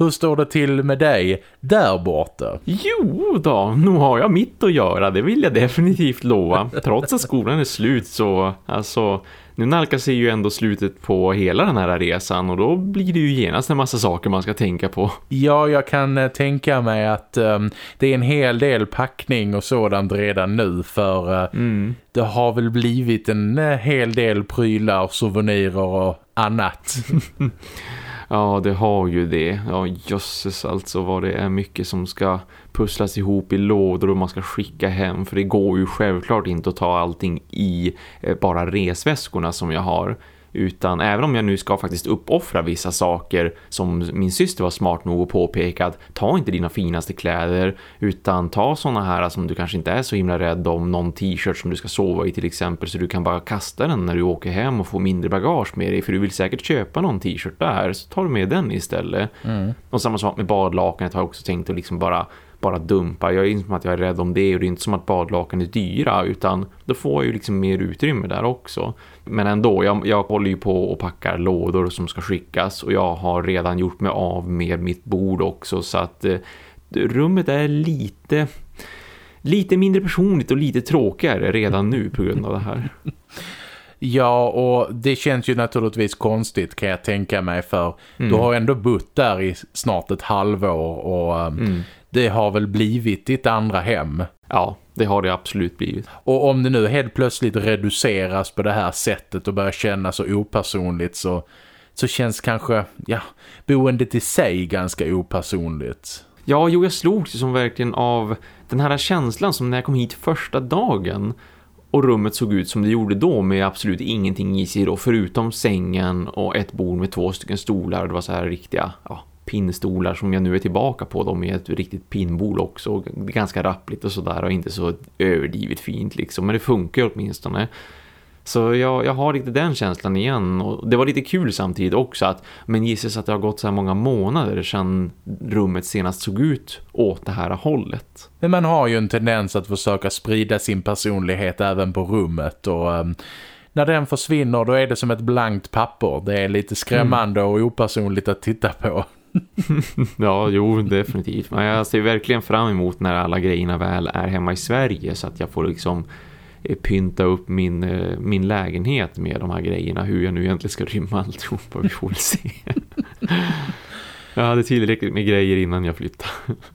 Hur står det till med dig där borta? Jo då, nu har jag mitt att göra, det vill jag definitivt lova. Trots att skolan är slut så, alltså, nu nalkas sig ju ändå slutet på hela den här resan och då blir det ju genast en massa saker man ska tänka på. Ja, jag kan eh, tänka mig att um, det är en hel del packning och sådant redan nu för uh, mm. det har väl blivit en uh, hel del prylar, souvenirer och annat. Ja, det har ju det. Ja, jösses alltså vad det är mycket som ska pusslas ihop i lådor och man ska skicka hem. För det går ju självklart inte att ta allting i eh, bara resväskorna som jag har. Utan även om jag nu ska faktiskt uppoffra vissa saker som min syster var smart nog att påpeka att ta inte dina finaste kläder utan ta såna här som du kanske inte är så himla rädd om någon t-shirt som du ska sova i till exempel så du kan bara kasta den när du åker hem och få mindre bagage med dig för du vill säkert köpa någon t-shirt där så tar du med den istället. Mm. Och samma sak med badlakanet har jag också tänkt att liksom bara bara dumpa. Jag är inte som att jag är rädd om det och det är inte som att badlakan är dyra utan då får jag ju liksom mer utrymme där också. Men ändå, jag, jag håller ju på och packar lådor som ska skickas och jag har redan gjort mig av med mitt bord också så att eh, rummet är lite lite mindre personligt och lite tråkigare redan nu på grund av det här. Ja, och det känns ju naturligtvis konstigt kan jag tänka mig för mm. du har ändå bott där i snart ett halvår och um, mm det har väl blivit ditt andra hem. Ja, det har det absolut blivit. Och om det nu helt plötsligt reduceras på det här sättet och börjar kännas så opersonligt så, så känns kanske ja, boendet i sig ganska opersonligt. Ja, jo, jag slogs som verkligen av den här känslan som när jag kom hit första dagen och rummet såg ut som det gjorde då med absolut ingenting i sig då förutom sängen och ett bord med två stycken stolar. Det var så här riktiga ja, pinnstolar som jag nu är tillbaka på. De är ett riktigt pinnbol också. Ganska rappligt och sådär och inte så överdrivet fint liksom. Men det funkar åtminstone. Så jag, jag har lite den känslan igen och det var lite kul samtidigt också att men gissas att det har gått så här många månader sedan rummet senast såg ut åt det här hållet. Men man har ju en tendens att försöka sprida sin personlighet även på rummet och um, när den försvinner då är det som ett blankt papper. Det är lite skrämmande mm. och opersonligt att titta på. ja, jo, definitivt. Men jag ser verkligen fram emot när alla grejerna väl är hemma i Sverige så att jag får liksom eh, pynta upp min, eh, min lägenhet med de här grejerna. Hur jag nu egentligen ska rymma alltihopa, vi får se. Jag hade tillräckligt med grejer innan jag flyttade.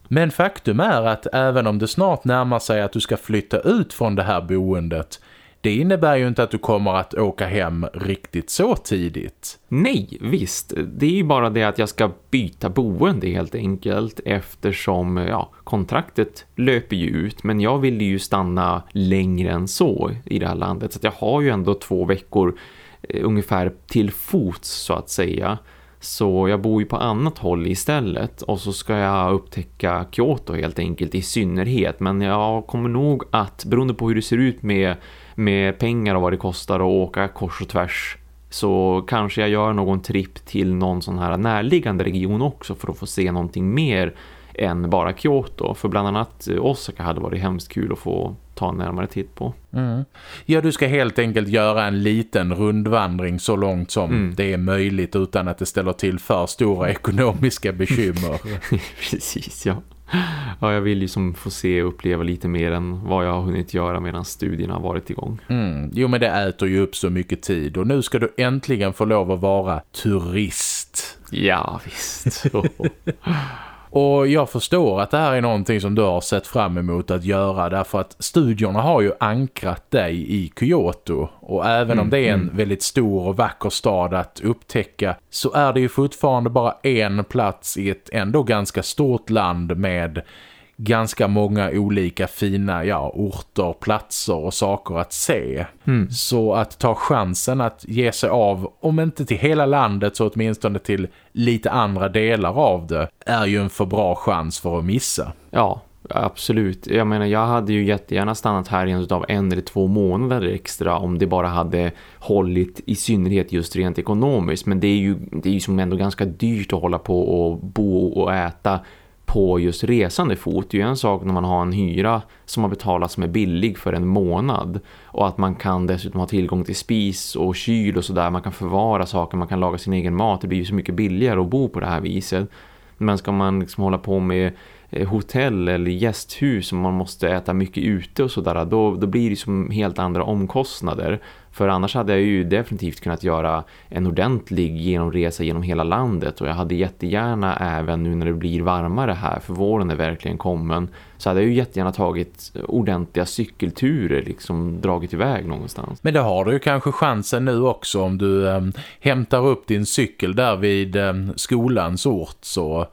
Men faktum är att även om det snart närmar sig att du ska flytta ut från det här boendet det innebär ju inte att du kommer att åka hem riktigt så tidigt. Nej, visst. Det är ju bara det att jag ska byta boende helt enkelt eftersom ja, kontraktet löper ju ut. Men jag vill ju stanna längre än så i det här landet. Så jag har ju ändå två veckor eh, ungefär till fots så att säga. Så jag bor ju på annat håll istället och så ska jag upptäcka Kyoto helt enkelt i synnerhet. Men jag kommer nog att, beroende på hur det ser ut med med pengar och vad det kostar att åka kors och tvärs så kanske jag gör någon tripp till någon sån här närliggande region också för att få se någonting mer än bara Kyoto. För bland annat Osaka hade varit hemskt kul att få ta en närmare titt på. Mm. Ja, du ska helt enkelt göra en liten rundvandring så långt som mm. det är möjligt utan att det ställer till för stora ekonomiska bekymmer. Precis, ja ja, jag vill ju som få se och uppleva lite mer än vad jag har hunnit göra medan studierna har varit igång. Mm. Jo, men det äter ju upp så mycket tid och nu ska du äntligen få lov att vara turist. Ja, visst. Och jag förstår att det här är någonting som du har sett fram emot att göra därför att studierna har ju ankrat dig i Kyoto och även mm, om det är en mm. väldigt stor och vacker stad att upptäcka så är det ju fortfarande bara en plats i ett ändå ganska stort land med ganska många olika fina ja, orter, platser och saker att se. Mm. Så att ta chansen att ge sig av, om inte till hela landet så åtminstone till lite andra delar av det, är ju en för bra chans för att missa. Ja, absolut. Jag menar, jag hade ju jättegärna stannat här en av en eller två månader extra om det bara hade hållit i synnerhet just rent ekonomiskt. Men det är ju, det är ju som ändå ganska dyrt att hålla på och bo och äta på just resande fot. Det är ju en sak när man har en hyra som har betalats som är billig för en månad och att man kan dessutom ha tillgång till spis och kyl och sådär. Man kan förvara saker, man kan laga sin egen mat. Det blir ju så mycket billigare att bo på det här viset. Men ska man liksom hålla på med Eh, hotell eller gästhus och man måste äta mycket ute och sådär då, då blir det som helt andra omkostnader för annars hade jag ju definitivt kunnat göra en ordentlig genomresa genom hela landet och jag hade jättegärna även nu när det blir varmare här för våren är verkligen kommen så hade jag ju jättegärna tagit ordentliga cykelturer liksom dragit iväg någonstans. Men det har du ju kanske chansen nu också om du äm, hämtar upp din cykel där vid äm, skolans ort så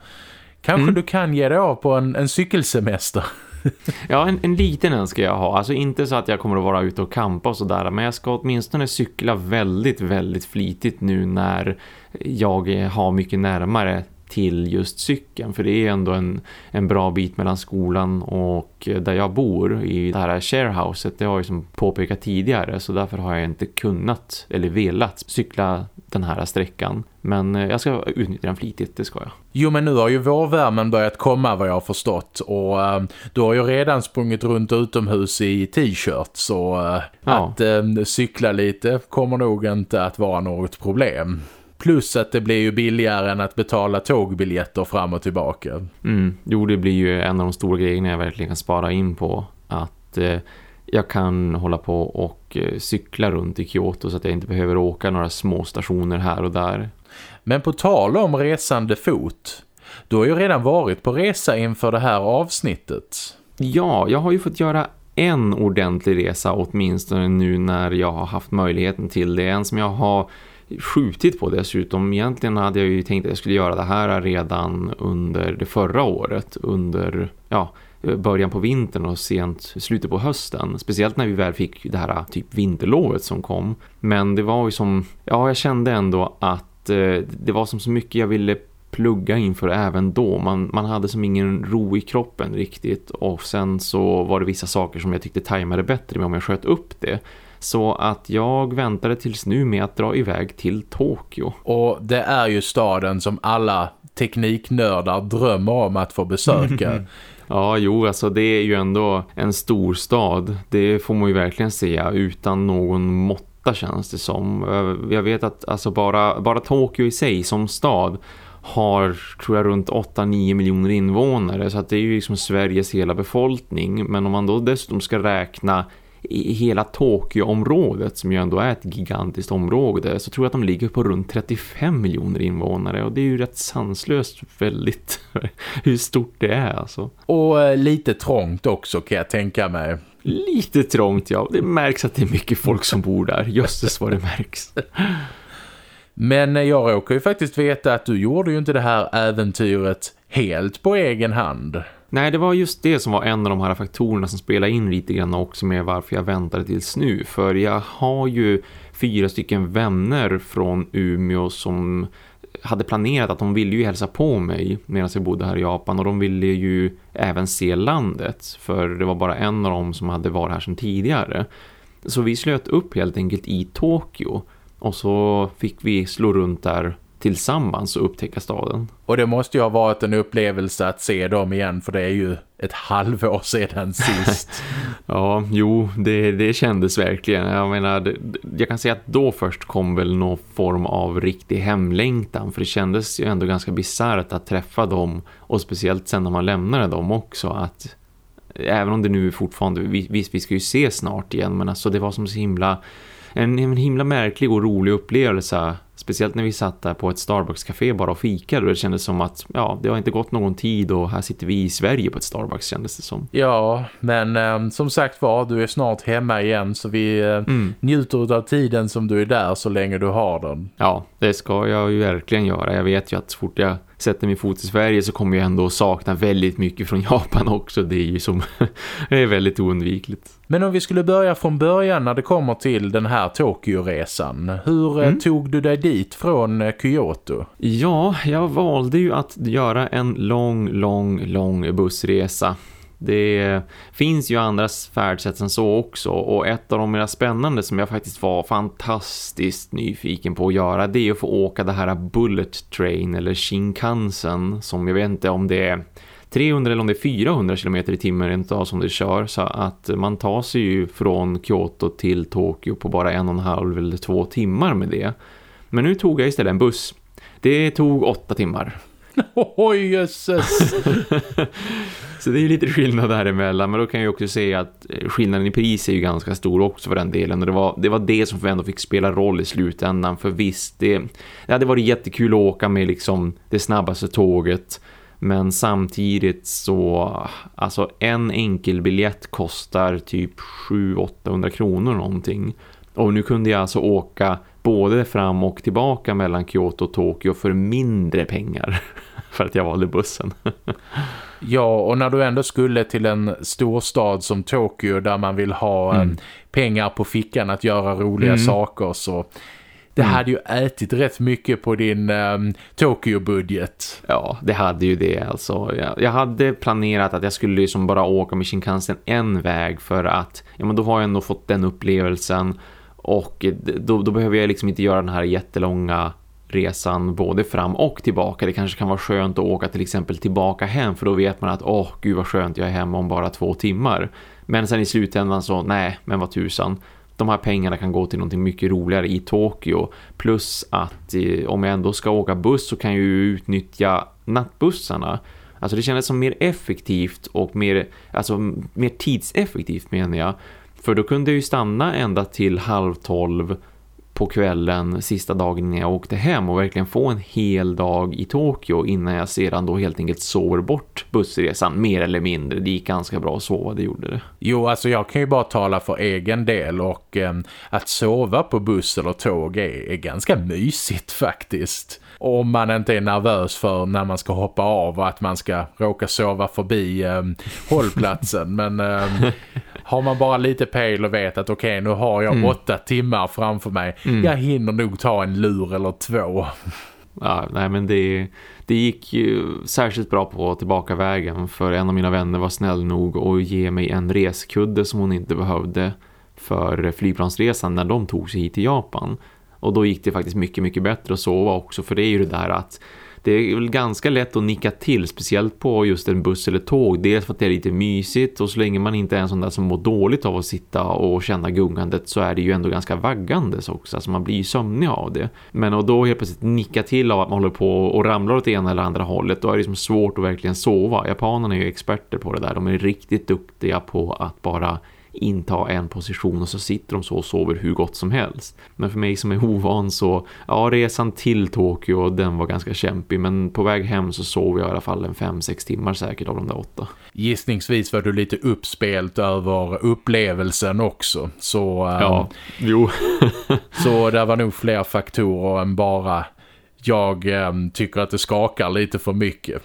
kanske mm. du kan ge dig av på en, en cykelsemester. ja, en, en liten en ska jag ha. Alltså inte så att jag kommer att vara ute och kampa och sådär. Men jag ska åtminstone cykla väldigt, väldigt flitigt nu när jag har mycket närmare till just cykeln. För det är ändå en, en bra bit mellan skolan och där jag bor i det här sharehouset. Det har jag som påpekat tidigare så därför har jag inte kunnat eller velat cykla den här sträckan. Men jag ska utnyttja den flitigt, det ska jag. Jo men nu har ju vårvärmen börjat komma vad jag har förstått och äh, du har ju redan sprungit runt utomhus i t-shirt så äh, ja. att äh, cykla lite kommer nog inte att vara något problem. Plus att det blir ju billigare än att betala tågbiljetter fram och tillbaka. Mm, jo, det blir ju en av de stora grejerna jag verkligen kan spara in på. Att eh, jag kan hålla på och eh, cykla runt i Kyoto så att jag inte behöver åka några små stationer här och där. Men på tal om resande fot, du har ju redan varit på resa inför det här avsnittet. Ja, jag har ju fått göra en ordentlig resa åtminstone nu när jag har haft möjligheten till det. En som jag har skjutit på dessutom. Egentligen hade jag ju tänkt att jag skulle göra det här redan under det förra året. Under ja, början på vintern och sent slutet på hösten. Speciellt när vi väl fick det här typ vinterlovet som kom. Men det var ju som, ja jag kände ändå att eh, det var som så mycket jag ville plugga inför även då. Man, man hade som ingen ro i kroppen riktigt och sen så var det vissa saker som jag tyckte tajmade bättre med om jag sköt upp det. Så att jag väntade tills nu med att dra iväg till Tokyo. Och det är ju staden som alla tekniknördar drömmer om att få besöka. ja, jo, alltså det är ju ändå en stor stad. Det får man ju verkligen säga utan någon måtta känns det som. Jag vet att alltså bara, bara Tokyo i sig som stad har tror jag runt 8-9 miljoner invånare så att det är ju liksom Sveriges hela befolkning men om man då dessutom ska räkna i hela Tokyo-området som ju ändå är ett gigantiskt område så tror jag att de ligger på runt 35 miljoner invånare och det är ju rätt sanslöst väldigt hur stort det är alltså. Och eh, lite trångt också kan jag tänka mig. Lite trångt ja, det märks att det är mycket folk som bor där, just vad det märks. Men eh, jag råkar ju faktiskt veta att du gjorde ju inte det här äventyret helt på egen hand. Nej, det var just det som var en av de här faktorerna som spelade in lite grann också med varför jag väntade tills nu. För jag har ju fyra stycken vänner från Umeå som hade planerat att de ville ju hälsa på mig medan jag bodde här i Japan och de ville ju även se landet för det var bara en av dem som hade varit här sedan tidigare. Så vi slöt upp helt enkelt i Tokyo och så fick vi slå runt där tillsammans och upptäcka staden. Och det måste ju ha varit en upplevelse att se dem igen för det är ju ett halvår sedan sist. ja, jo, det, det kändes verkligen. Jag menar, jag kan säga att då först kom väl någon form av riktig hemlängtan för det kändes ju ändå ganska bisarrt att träffa dem och speciellt sen när man lämnade dem också att även om det nu fortfarande, visst vi ska ju se snart igen men alltså det var som så himla en, en himla märklig och rolig upplevelse Speciellt när vi satt där på ett Starbucks-café bara och fikade och det kändes som att ja, det har inte gått någon tid och här sitter vi i Sverige på ett Starbucks kändes det som. Ja, men eh, som sagt var, du är snart hemma igen så vi eh, mm. njuter av tiden som du är där så länge du har den. Ja, det ska jag ju verkligen göra. Jag vet ju att så fort jag sätter min fot i Sverige så kommer jag ändå sakna väldigt mycket från Japan också. Det är ju som är väldigt oundvikligt. Men om vi skulle börja från början när det kommer till den här Tokyo-resan. Hur eh, mm. tog du dig dit från eh, Kyoto? Ja, jag valde ju att göra en lång, lång, lång bussresa. Det finns ju andra färdsätt än så också och ett av de mer spännande som jag faktiskt var fantastiskt nyfiken på att göra det är att få åka det här Bullet Train eller Shinkansen som jag vet inte om det är 300 eller om det är 400 km i timmen som det kör så att man tar sig ju från Kyoto till Tokyo på bara en och en halv eller två timmar med det. Men nu tog jag istället en buss. Det tog åtta timmar. Oj, jösses! så det är lite skillnad däremellan. Men då kan jag också säga att eh, skillnaden i pris är ju ganska stor också för den delen. Och det var det, var det som ändå fick spela roll i slutändan. För visst, det, det hade varit jättekul att åka med liksom det snabbaste tåget. Men samtidigt så, alltså en enkel biljett kostar typ 700-800 kronor någonting. Och nu kunde jag alltså åka både fram och tillbaka mellan Kyoto och Tokyo för mindre pengar. för att jag valde bussen. ja, och när du ändå skulle till en storstad som Tokyo där man vill ha mm. pengar på fickan att göra roliga mm. saker så det mm. hade ju ätit rätt mycket på din um, Tokyo-budget. Ja, det hade ju det alltså. Jag, jag, hade planerat att jag skulle liksom bara åka med Shinkansen en väg för att ja, men då har jag ändå fått den upplevelsen och då, då behöver jag liksom inte göra den här jättelånga resan både fram och tillbaka. Det kanske kan vara skönt att åka till exempel tillbaka hem för då vet man att åh gud vad skönt jag är hemma om bara två timmar. Men sen i slutändan så nej men vad tusan. De här pengarna kan gå till någonting mycket roligare i Tokyo. Plus att eh, om jag ändå ska åka buss så kan jag ju utnyttja nattbussarna. Alltså det kändes som mer effektivt och mer, alltså mer tidseffektivt menar jag. För då kunde jag ju stanna ända till halv tolv på kvällen sista dagen när jag åkte hem och verkligen få en hel dag i Tokyo innan jag sedan då helt enkelt sover bort bussresan mer eller mindre. Det gick ganska bra att sova, det gjorde det. Jo, alltså jag kan ju bara tala för egen del och eh, att sova på buss eller tåg är, är ganska mysigt faktiskt om man inte är nervös för när man ska hoppa av och att man ska råka sova förbi eh, hållplatsen. Men eh, har man bara lite pejl och vet att okej okay, nu har jag mm. åtta timmar framför mig. Mm. Jag hinner nog ta en lur eller två. Ja, nej men det, det gick ju särskilt bra på tillbaka vägen för en av mina vänner var snäll nog att ge mig en reskudde som hon inte behövde för flygplansresan när de tog sig hit till Japan. Och då gick det faktiskt mycket, mycket bättre att sova också. För det är ju det där att det är väl ganska lätt att nicka till. Speciellt på just en buss eller tåg. Dels för att det är lite mysigt. Och så länge man inte är en sån där som mår dåligt av att sitta och känna gungandet. Så är det ju ändå ganska vaggandes också. Alltså man blir ju sömnig av det. Men och då helt plötsligt nicka till av att man håller på och ramlar åt ena eller andra hållet. Då är det liksom svårt att verkligen sova. Japanerna är ju experter på det där. De är riktigt duktiga på att bara inta en position och så sitter de så och sover hur gott som helst. Men för mig som är ovan så, ja resan till Tokyo den var ganska kämpig men på väg hem så sov jag i alla fall en 5-6 timmar säkert av de där åtta. Gissningsvis var du lite uppspelt över upplevelsen också. Så, um, ja, jo. så det var nog fler faktorer än bara jag um, tycker att det skakar lite för mycket.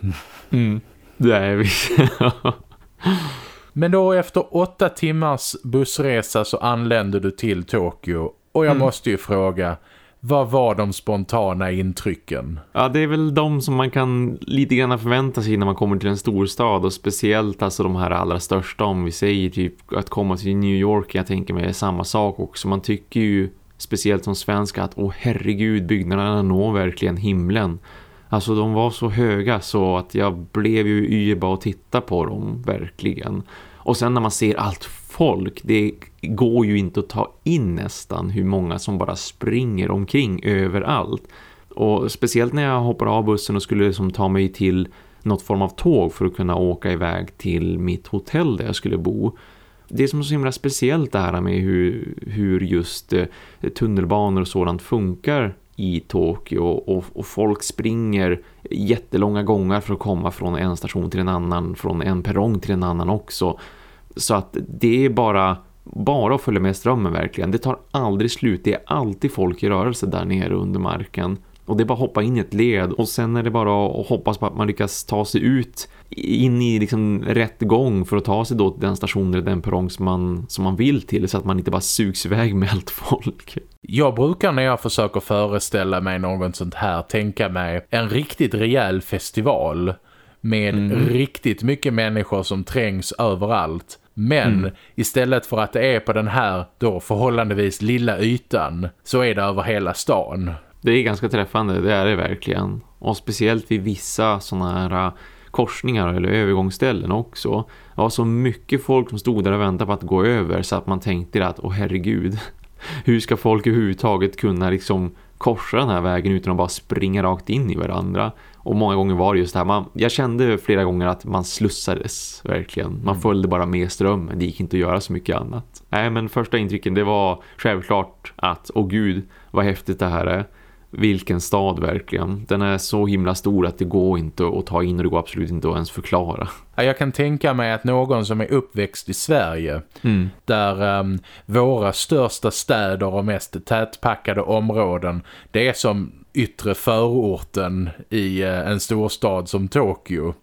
Mm, det är visst. Men då efter åtta timmars bussresa så anlände du till Tokyo. Och jag mm. måste ju fråga, vad var de spontana intrycken? Ja, det är väl de som man kan lite grann förvänta sig när man kommer till en storstad. Och speciellt alltså de här allra största, om vi säger typ att komma till New York, jag tänker mig samma sak också. Man tycker ju speciellt som svenska att, åh herregud, byggnaderna når verkligen himlen. Alltså de var så höga så att jag blev ju yr bara att titta på dem, verkligen. Och sen när man ser allt folk, det går ju inte att ta in nästan hur många som bara springer omkring överallt. Och speciellt när jag hoppar av bussen och skulle liksom ta mig till något form av tåg för att kunna åka iväg till mitt hotell där jag skulle bo. Det är som så himla speciellt det här med hur, hur just eh, tunnelbanor och sådant funkar i Tokyo och, och, folk springer jättelånga gånger för att komma från en station till en annan, från en perrong till en annan också. Så att det är bara, bara att följa med strömmen verkligen. Det tar aldrig slut, det är alltid folk i rörelse där nere under marken. Och det är bara att hoppa in i ett led och sen är det bara att hoppas på att man lyckas ta sig ut in i liksom rätt gång för att ta sig då till den station eller den perrong som man, som man vill till så att man inte bara sugs iväg med allt folk. Jag brukar när jag försöker föreställa mig något sånt här tänka mig en riktigt rejäl festival med mm. riktigt mycket människor som trängs överallt. Men mm. istället för att det är på den här då förhållandevis lilla ytan så är det över hela stan. Det är ganska träffande, det är det verkligen. Och speciellt vid vissa sådana här äh, korsningar eller övergångsställen också. Det var så mycket folk som stod där och väntade på att gå över så att man tänkte att, åh herregud, hur ska folk överhuvudtaget kunna liksom korsa den här vägen utan att bara springa rakt in i varandra? Och många gånger var det just det här. Man, jag kände flera gånger att man slussades verkligen. Man mm. följde bara med strömmen. Det gick inte att göra så mycket annat. Nej men första intrycken det var självklart att, åh gud vad häftigt det här är. Vilken stad verkligen. Den är så himla stor att det går inte att ta in och det går absolut inte att ens förklara. Jag kan tänka mig att någon som är uppväxt i Sverige mm. där um, våra största städer och mest tätpackade områden det är som yttre förorten i uh, en storstad som Tokyo.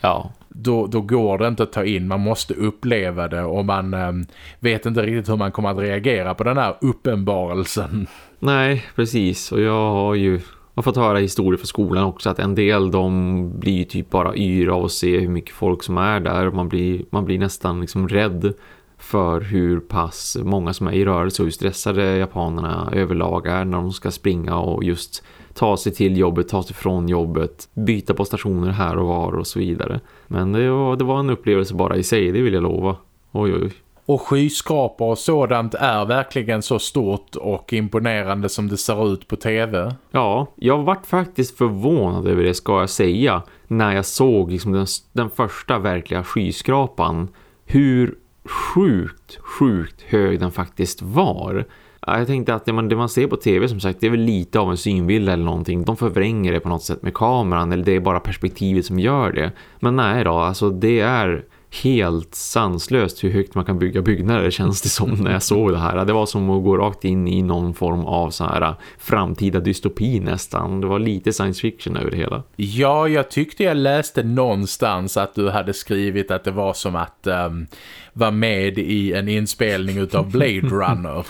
Ja. Då, då går det inte att ta in, man måste uppleva det och man eh, vet inte riktigt hur man kommer att reagera på den här uppenbarelsen. Nej, precis. Och jag har ju har fått höra historier från skolan också att en del de blir typ bara yra och se hur mycket folk som är där. Man blir, man blir nästan liksom rädd för hur pass många som är i rörelse och hur stressade japanerna överlag är när de ska springa och just ta sig till jobbet, ta sig från jobbet, byta på stationer här och var och så vidare. Men det var, det var en upplevelse bara i sig, det vill jag lova. Oj, oj. Och skyskrapor och sådant är verkligen så stort och imponerande som det ser ut på tv. Ja, jag vart faktiskt förvånad över det ska jag säga. När jag såg liksom den, den första verkliga skyskrapan. Hur sjukt, sjukt hög den faktiskt var. Jag tänkte att det man, det man ser på tv som sagt det är väl lite av en synvilla eller någonting. De förvränger det på något sätt med kameran eller det är bara perspektivet som gör det. Men nej då, alltså det är helt sanslöst hur högt man kan bygga byggnader känns det som när jag såg det här. Det var som att gå rakt in i någon form av så här framtida dystopi nästan. Det var lite science fiction över det hela. Ja, jag tyckte jag läste någonstans att du hade skrivit att det var som att um, vara med i en inspelning utav Blade Runner.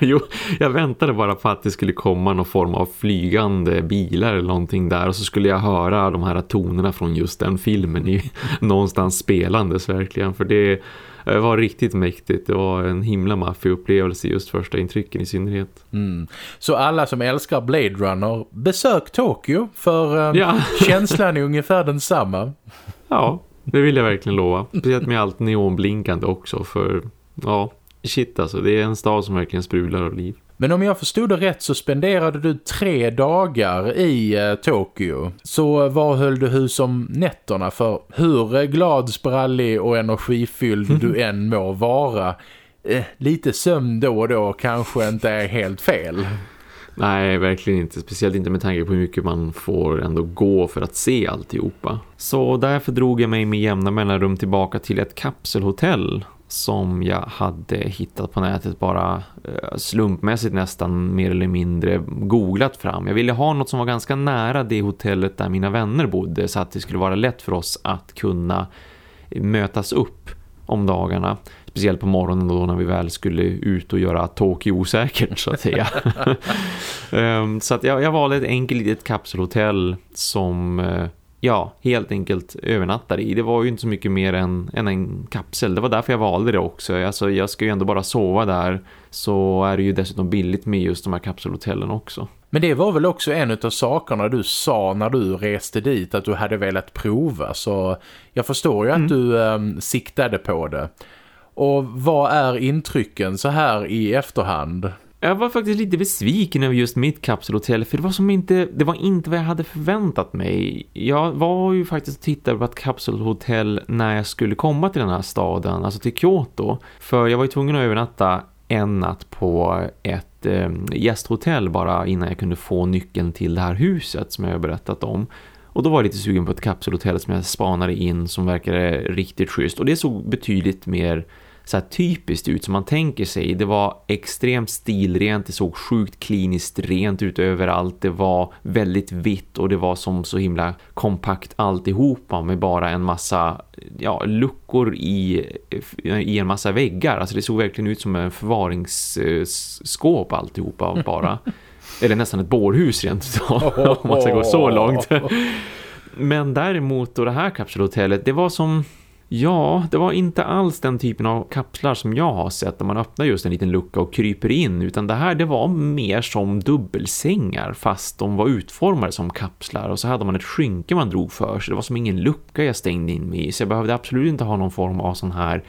jo, jag väntade bara på att det skulle komma någon form av flygande bilar eller någonting där och så skulle jag höra de här tonerna från just den filmen i någonstans spelandes verkligen för det var riktigt mäktigt. Det var en himla maffig upplevelse just första intrycken i synnerhet. Mm. Så alla som älskar Blade Runner, besök Tokyo för um, ja. känslan är ungefär densamma. Ja, det vill jag verkligen lova. Speciellt med allt neonblinkande också för ja, shit alltså. Det är en stad som verkligen sprudlar av liv. Men om jag förstod det rätt så spenderade du tre dagar i eh, Tokyo. Så var höll du hus om nätterna? För hur glad, sprallig och energifylld du än må vara... Eh, lite sömn då och då kanske inte är helt fel. Nej, verkligen inte. Speciellt inte med tanke på hur mycket man får ändå gå för att se alltihopa. Så därför drog jag mig med jämna mellanrum tillbaka till ett kapselhotell som jag hade hittat på nätet bara eh, slumpmässigt nästan mer eller mindre googlat fram. Jag ville ha något som var ganska nära det hotellet där mina vänner bodde så att det skulle vara lätt för oss att kunna mötas upp om dagarna. Speciellt på morgonen då när vi väl skulle ut och göra Tokyo osäkert så att säga. um, så att jag, jag valde ett enkelt litet kapselhotell som uh, ja, helt enkelt övernattade i. Det var ju inte så mycket mer än, än en kapsel. Det var därför jag valde det också. Alltså, jag ska ju ändå bara sova där så är det ju dessutom billigt med just de här kapselhotellen också. Men det var väl också en av sakerna du sa när du reste dit att du hade velat prova. Så jag förstår ju mm. att du um, siktade på det. Och vad är intrycken så här i efterhand? Jag var faktiskt lite besviken över just mitt kapselhotell för det var som inte det var inte vad jag hade förväntat mig. Jag var ju faktiskt och tittade på ett kapselhotell när jag skulle komma till den här staden, alltså till Kyoto. För jag var ju tvungen att övernatta en natt på ett eh, gästhotell bara innan jag kunde få nyckeln till det här huset som jag har berättat om. Och då var jag lite sugen på ett kapselhotell som jag spanade in som verkade riktigt schysst. Och det såg betydligt mer så här typiskt ut som man tänker sig. Det var extremt stilrent, det såg sjukt kliniskt rent ut överallt. Det var väldigt vitt och det var som så himla kompakt alltihopa med bara en massa ja, luckor i, i en massa väggar. Alltså det såg verkligen ut som en förvaringsskåp alltihopa bara. Eller nästan ett bårhus rent om man ska gå så långt. Men däremot då det här kapselhotellet, det var som Ja, det var inte alls den typen av kapslar som jag har sett när man öppnar just en liten lucka och kryper in utan det här det var mer som dubbelsängar fast de var utformade som kapslar och så hade man ett skynke man drog för sig. Det var som ingen lucka jag stängde in mig i så jag behövde absolut inte ha någon form av sån här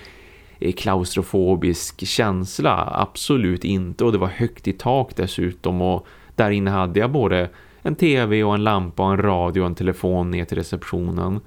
eh, klaustrofobisk känsla. Absolut inte och det var högt i tak dessutom och där inne hade jag både en tv och en lampa och en radio och en telefon ner till receptionen.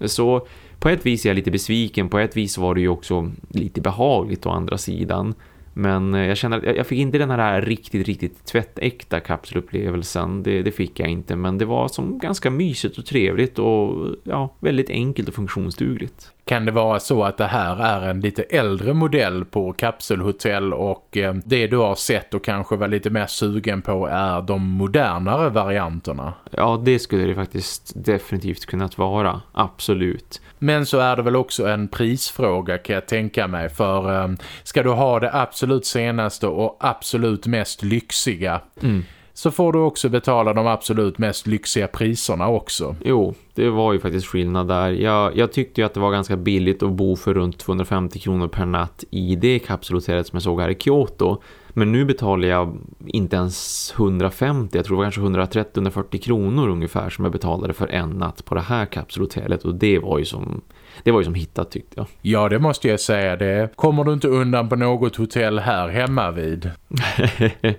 Så på ett vis är jag lite besviken, på ett vis var det ju också lite behagligt å andra sidan. Men eh, jag känner att jag fick inte den här riktigt, riktigt tvättäkta kapselupplevelsen. Det, det fick jag inte, men det var som ganska mysigt och trevligt och ja, väldigt enkelt och funktionsdugligt. Kan det vara så att det här är en lite äldre modell på kapselhotell och eh, det du har sett och kanske var lite mer sugen på är de modernare varianterna? Ja, det skulle det faktiskt definitivt kunnat vara. Absolut. Men så är det väl också en prisfråga kan jag tänka mig för um, ska du ha det absolut senaste och absolut mest lyxiga mm. Så får du också betala de absolut mest lyxiga priserna också. Jo, det var ju faktiskt skillnad där. Jag, jag tyckte ju att det var ganska billigt att bo för runt 250 kronor per natt i det kapselhotellet som jag såg här i Kyoto. Men nu betalar jag inte ens 150, jag tror det var kanske 130-140 kronor ungefär som jag betalade för en natt på det här kapselhotellet och det var ju som det var ju som hittat tyckte jag. Ja, det måste jag säga. Det kommer du inte undan på något hotell här hemma vid.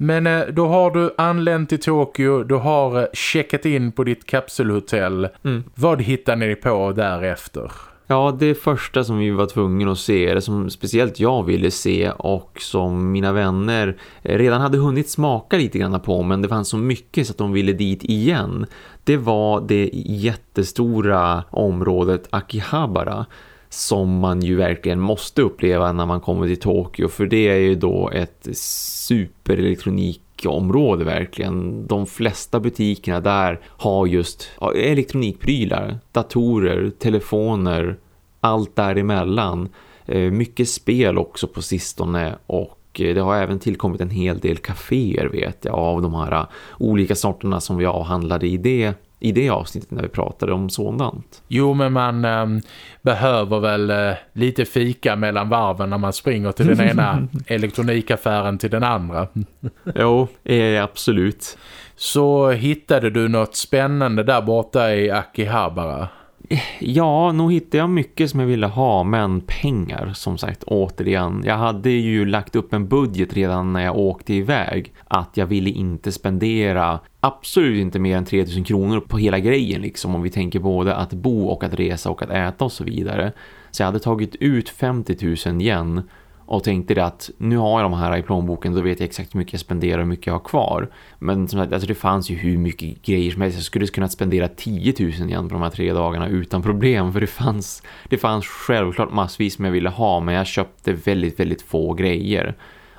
Men eh, då har du anlänt till Tokyo, du har eh, checkat in på ditt kapselhotell. Mm. Vad hittar ni på därefter? Ja, det första som vi var tvungna att se, eller som speciellt jag ville se och som mina vänner redan hade hunnit smaka lite grann på men det fanns så mycket så att de ville dit igen. Det var det jättestora området Akihabara som man ju verkligen måste uppleva när man kommer till Tokyo för det är ju då ett superelektronik område verkligen. De flesta butikerna där har just elektronikprylar, datorer, telefoner, allt däremellan. Eh, mycket spel också på sistone och eh, det har även tillkommit en hel del kaféer vet jag av de här eh, olika sorterna som vi avhandlade i det i det avsnittet när vi pratade om sådant. Jo, men man äm, ehm, behöver väl äh, lite fika mellan varven när man springer till den ena elektronikaffären till den andra. jo, eh, absolut. Så hittade du något spännande där borta i Akihabara? Ja, nog hittade jag mycket som jag ville ha, men pengar som sagt, återigen. Jag hade ju lagt upp en budget redan när jag åkte iväg att jag ville inte spendera absolut inte mer än 3000 kronor på hela grejen liksom om vi tänker både att bo och att resa och att äta och så vidare. Så jag hade tagit ut 50 000 igen och tänkte det att nu har jag de här i plånboken då vet jag exakt hur mycket jag spenderar och hur mycket jag har kvar. Men som sagt, alltså det fanns ju hur mycket grejer som helst. Jag skulle kunna spendera 10 000 igen på de här tre dagarna utan problem för det fanns, det fanns självklart massvis som jag ville ha men jag köpte väldigt, väldigt få grejer.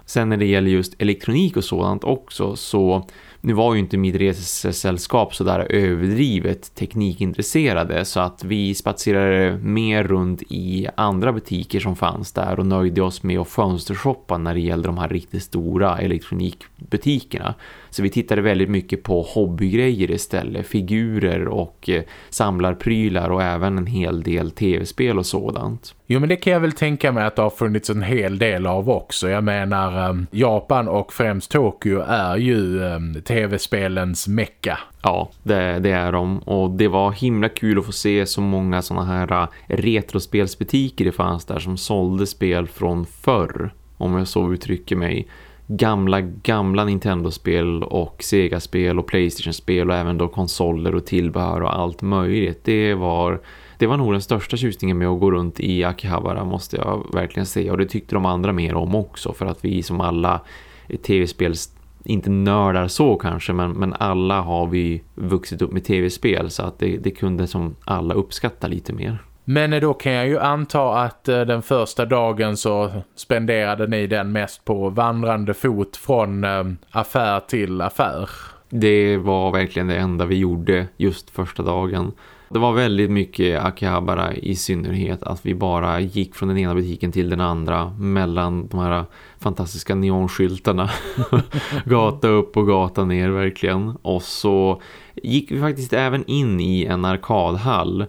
Sen när det gäller just elektronik och sådant också så nu var ju inte mitt resesällskap så där överdrivet teknikintresserade så att vi spatserade mer runt i andra butiker som fanns där och nöjde oss med att fönstershoppa när det gällde de här riktigt stora elektronikbutikerna. Så vi tittade väldigt mycket på hobbygrejer istället, figurer och eh, samlarprylar och även en hel del tv-spel och sådant. Jo men det kan jag väl tänka mig att det har funnits en hel del av också. Jag menar um, Japan och främst Tokyo är ju um, tv-spelens mecka. Ja, det, det, är de. Och det var himla kul att få se så många sådana här retrospelsbutiker det fanns där som sålde spel från förr. Om jag så uttrycker mig gamla, gamla Nintendo-spel och Sega-spel och Playstation-spel och även då konsoler och tillbehör och allt möjligt. Det var, det var nog den största tjusningen med att gå runt i Akihabara måste jag verkligen säga och det tyckte de andra mer om också för att vi som alla tv-spels inte nördar så kanske men, men alla har vi vuxit upp med tv-spel så att det, det kunde som alla uppskatta lite mer. Men eh, då kan jag ju anta att eh, den första dagen så spenderade ni den mest på vandrande fot från eh, affär till affär. Det var verkligen det enda vi gjorde just första dagen. Det var väldigt mycket Akihabara i synnerhet att vi bara gick från den ena butiken till den andra mellan de här fantastiska neonskyltarna. gata upp och gata ner verkligen. Och så gick vi faktiskt även in i en arkadhall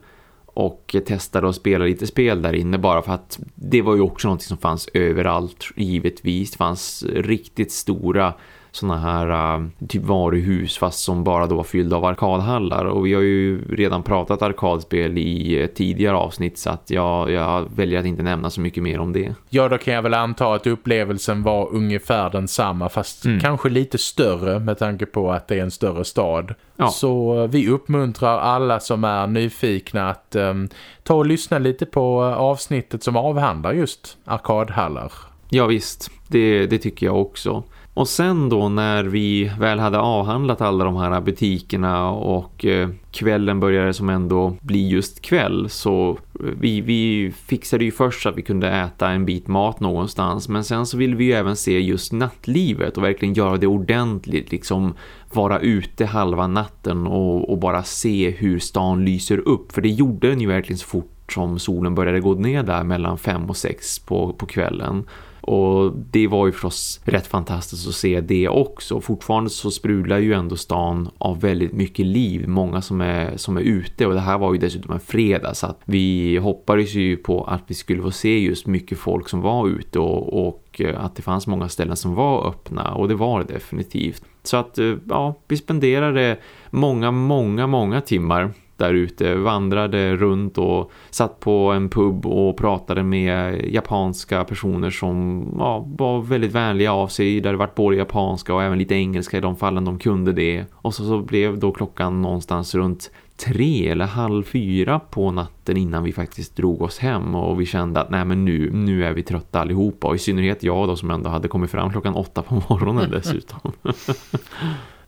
och testade att spela lite spel där inne bara för att det var ju också något som fanns överallt givetvis. Det fanns riktigt stora sådana här uh, typ varuhus fast som bara då var fyllda av arkadhallar och vi har ju redan pratat arkadspel i uh, tidigare avsnitt så att jag, jag väljer att inte nämna så mycket mer om det. Ja, då kan jag väl anta att upplevelsen var ungefär densamma fast mm. kanske lite större med tanke på att det är en större stad. Ja. Så uh, vi uppmuntrar alla som är nyfikna att um, ta och lyssna lite på avsnittet som avhandlar just arkadhallar. Ja visst, det, det tycker jag också. Och sen då när vi väl hade avhandlat alla de här butikerna och eh, kvällen började som ändå bli just kväll så eh, vi, vi fixade ju först så att vi kunde äta en bit mat någonstans men sen så ville vi ju även se just nattlivet och verkligen göra det ordentligt liksom vara ute halva natten och, och bara se hur stan lyser upp för det gjorde den ju verkligen så fort som solen började gå ner där mellan fem och sex på, på kvällen. Och det var ju förstås rätt fantastiskt att se det också. Fortfarande så sprudlar ju ändå stan av väldigt mycket liv. Många som är, som är ute och det här var ju dessutom en fredag så att vi hoppades ju på att vi skulle få se just mycket folk som var ute och, och eh, att det fanns många ställen som var öppna och det var det definitivt. Så att eh, ja, vi spenderade många, många, många timmar där ute, vandrade runt och satt på en pub och pratade med japanska personer som ja, var väldigt vänliga av sig där det var både japanska och även lite engelska i de fallen de kunde det. Och så, så blev då klockan någonstans runt tre eller halv fyra på natten innan vi faktiskt drog oss hem och vi kände att nej men nu, nu är vi trötta allihopa och i synnerhet jag då som ändå hade kommit fram klockan åtta på morgonen dessutom.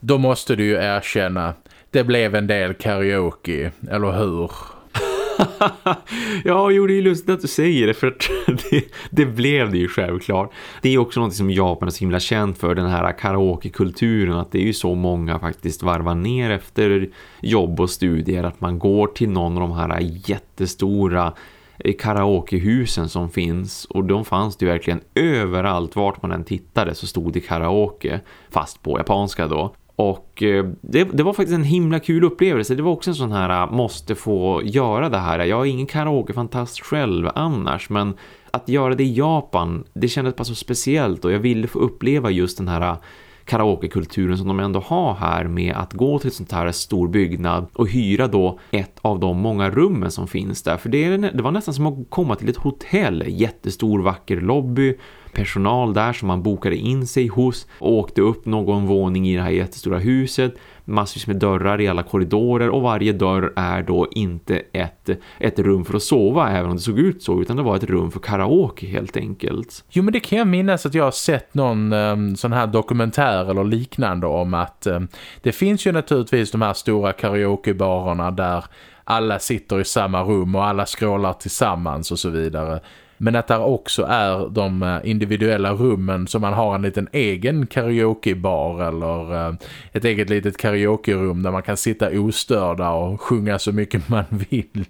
då måste du ju erkänna det blev en del karaoke, eller hur? ja, jo, det är lustigt att du säger det för att det, det, blev det ju självklart. Det är också något som Japan är så himla känt för, den här karaoke-kulturen, att det är ju så många faktiskt varvar ner efter jobb och studier, att man går till någon av de här jättestora eh, karaokehusen som finns och de fanns det ju verkligen överallt vart man än tittade så stod det karaoke fast på japanska då och eh, det, det, var faktiskt en himla kul upplevelse. Det var också en sån här, äh, måste få göra det här. Jag är ingen karaokefantast själv annars, men att göra det i Japan, det kändes bara så speciellt. Och jag ville få uppleva just den här äh, karaokekulturen som de ändå har här med att gå till ett sånt här stor byggnad och hyra då ett av de många rummen som finns där. För det, det var nästan som att komma till ett hotell, jättestor vacker lobby personal där som man bokade in sig hos och åkte upp någon våning i det här jättestora huset massvis med dörrar i alla korridorer och varje dörr är då inte ett, ett rum för att sova även om det såg ut så utan det var ett rum för karaoke helt enkelt. Jo men det kan jag minnas att jag har sett någon um, sån här dokumentär eller liknande om att um, det finns ju naturligtvis de här stora karaokebarerna där alla sitter i samma rum och alla skrålar tillsammans och så vidare. Men att det också är de eh, individuella rummen som man har en liten egen karaokebar eller eh, ett eget litet karaokerum där man kan sitta ostörda och sjunga så mycket man vill.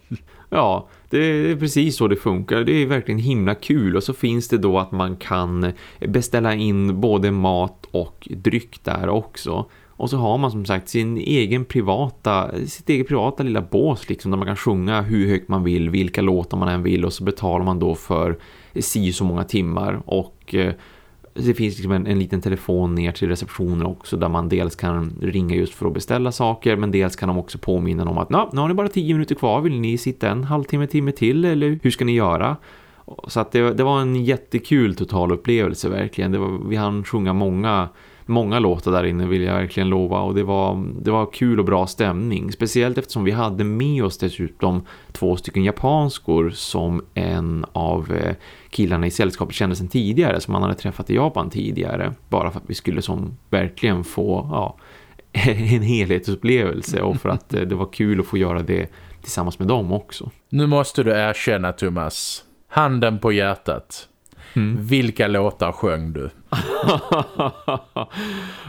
Ja, det är precis så det funkar. Det är verkligen himla kul och så finns det då att man kan beställa in både mat och dryck där också. Och så har man som sagt sin egen privata, sitt eget privata lilla bås liksom där man kan sjunga hur högt man vill, vilka låtar man än vill och så betalar man då för si så många timmar och eh, det finns liksom en, en, liten telefon ner till receptionen också där man dels kan ringa just för att beställa saker men dels kan de också påminna om att nu har ni bara tio minuter kvar, vill ni sitta en halvtimme, timme till eller hur ska ni göra? Så att det, det var en jättekul total upplevelse verkligen. Det var, vi hann sjunga många många låtar där inne vill jag verkligen lova och det var, det var kul och bra stämning. Speciellt eftersom vi hade med oss dessutom två stycken japanskor som en av eh, killarna i sällskapet kände sedan tidigare som man hade träffat i Japan tidigare. Bara för att vi skulle som verkligen få ja, en helhetsupplevelse och för att eh, det var kul att få göra det tillsammans med dem också. Nu måste du erkänna Thomas. Handen på hjärtat. Mm. Vilka låtar sjöng du?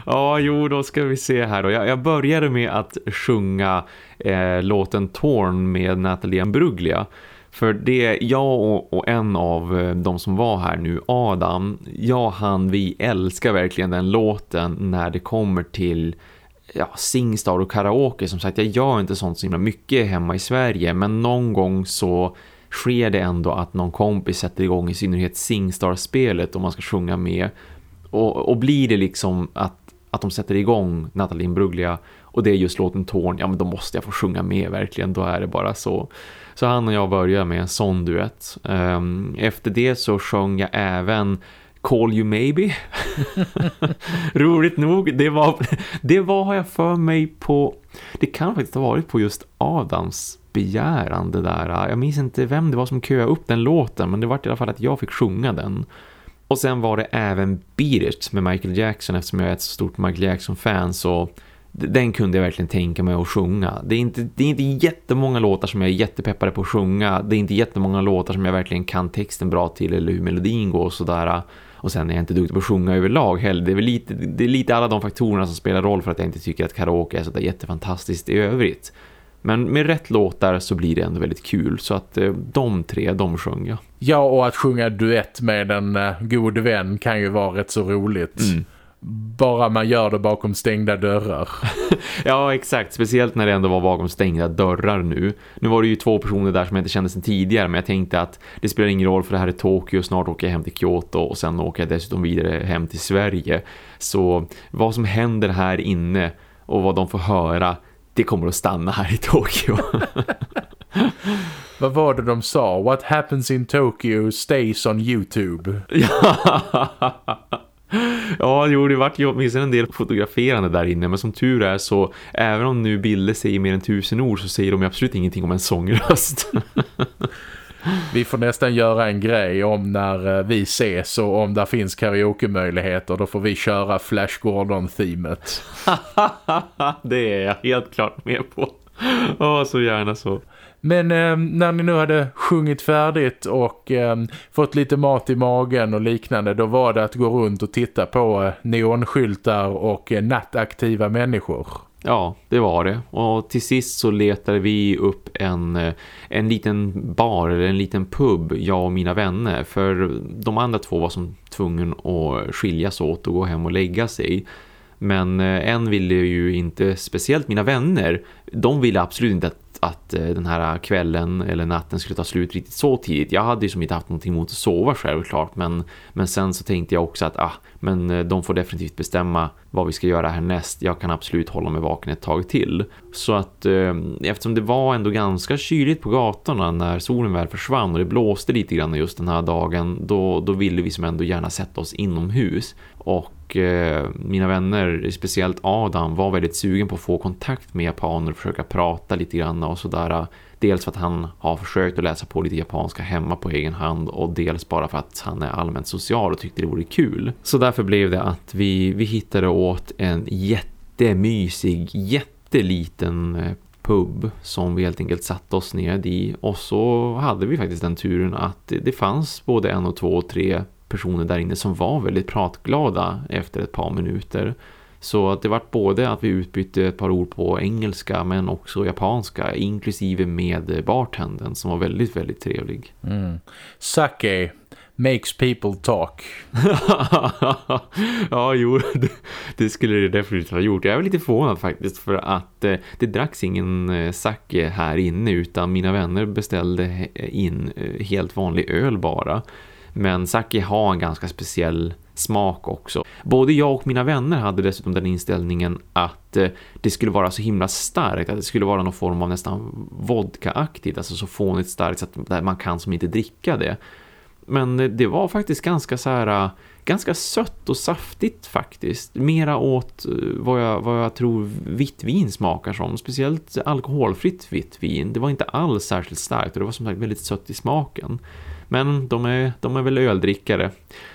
ja, jo, då ska vi se här. Då. Jag, jag började med att sjunga eh, låten Torn med Natalia Bruglia. För det jag och, och, en av eh, de som var här nu, Adam, jag han, vi älskar verkligen den låten när det kommer till ja, Singstar och karaoke. Som sagt, jag gör inte sånt så himla mycket hemma i Sverige, men någon gång så sker det ändå att någon kompis sätter igång i synnerhet Singstar-spelet och man ska sjunga med. Och, och blir det liksom att, att de sätter igång Nathalie Bruglia och det är just låten Torn, ja men då måste jag få sjunga med verkligen, då är det bara så. Så han och jag börjar med en sån duett. Ehm, efter det så sjöng jag även Call You Maybe. Roligt nog, det var, det var har jag för mig på, det kan faktiskt ha varit på just Adams begäran det där. Jag minns inte vem det var som köade upp den låten men det var i alla fall att jag fick sjunga den. Och sen var det även Beat It med Michael Jackson eftersom jag är ett stort Michael Jackson-fan så den kunde jag verkligen tänka mig att sjunga. Det är, inte, det är inte jättemånga låtar som jag är jättepeppade på att sjunga. Det är inte jättemånga låtar som jag verkligen kan texten bra till eller hur melodin går och sådär. Och sen är jag inte duktig på att sjunga överlag heller. Det är, lite, det är lite alla de faktorerna som spelar roll för att jag inte tycker att karaoke är sådär jättefantastiskt i övrigt. Men med rätt låtar så blir det ändå väldigt kul. Så att eh, de tre, de sjöng jag. Ja, och att sjunga duett med en uh, god vän kan ju vara rätt så roligt. Mm. Bara man gör det bakom stängda dörrar. ja, exakt. Speciellt när det ändå var bakom stängda dörrar nu. Nu var det ju två personer där som jag inte kände sedan tidigare. Men jag tänkte att det spelar ingen roll för det här är Tokyo. Snart åker jag hem till Kyoto och sen åker jag dessutom vidare hem till Sverige. Så vad som händer här inne och vad de får höra det kommer att stanna här i Tokyo. Vad var det de sa? What happens in Tokyo stays on YouTube. ja, jo, det vart ju åtminstone en del fotograferande där inne. Men som tur är så, även om nu bilder säger mer än tusen ord så säger de absolut ingenting om en sångröst. Vi får nästan göra en grej om när eh, vi ses och om där finns karaoke-möjligheter då får vi köra Flash Gordon-teamet. det är jag helt klart med på. Ja, så gärna så. Men eh, när ni nu hade sjungit färdigt och eh, fått lite mat i magen och liknande då var det att gå runt och titta på eh, neonskyltar och eh, nattaktiva människor. Ja, det var det. Och till sist så letade vi upp en, eh, en liten bar eller en liten pub, jag och mina vänner. För de andra två var som tvungen att skiljas åt och gå hem och lägga sig. Men eh, en ville ju inte, speciellt mina vänner, de ville absolut inte att att eh, den här kvällen eller natten skulle ta slut riktigt så tidigt. Jag hade ju som inte haft någonting emot att sova självklart men, men sen så tänkte jag också att ah, men eh, de får definitivt bestämma vad vi ska göra härnäst. Jag kan absolut hålla mig vaken ett tag till. Så att eh, eftersom det var ändå ganska kyligt på gatorna när solen väl försvann och det blåste lite grann just den här dagen då, då ville vi som ändå gärna sätta oss inomhus. Och eh, mina vänner, speciellt Adam, var väldigt sugen på att få kontakt med japaner och försöka prata lite grann och sådär. Dels för att han har försökt att läsa på lite japanska hemma på egen hand och dels bara för att han är allmänt social och tyckte det vore kul. Så därför blev det att vi, vi hittade åt en jättemysig, jätteliten eh, pub som vi helt enkelt satte oss ned i och så hade vi faktiskt den turen att det fanns både en och två och tre personer där inne som var väldigt pratglada efter ett par minuter. Så att det var både att vi utbytte ett par ord på engelska men också japanska inklusive med bartenden som var väldigt, väldigt trevlig. Mm. Sake makes people talk. ja, jo, det, det, skulle det definitivt ha gjort. Jag är lite förvånad faktiskt för att eh, det dracks ingen eh, sake här inne utan mina vänner beställde in eh, helt vanlig öl bara. Men sake har en ganska speciell smak också. Både jag och mina vänner hade dessutom den inställningen att eh, det skulle vara så himla starkt, att det skulle vara någon form av nästan vodkaaktigt. alltså så fånigt starkt så att man kan som inte dricka det. Men det var faktiskt ganska så här, ganska sött och saftigt faktiskt. Mera åt eh, vad jag, vad jag tror vitt vin smakar som, speciellt alkoholfritt vitt vin. Det var inte alls särskilt starkt och det var som sagt väldigt sött i smaken. Men de är, de är väl öldrickare.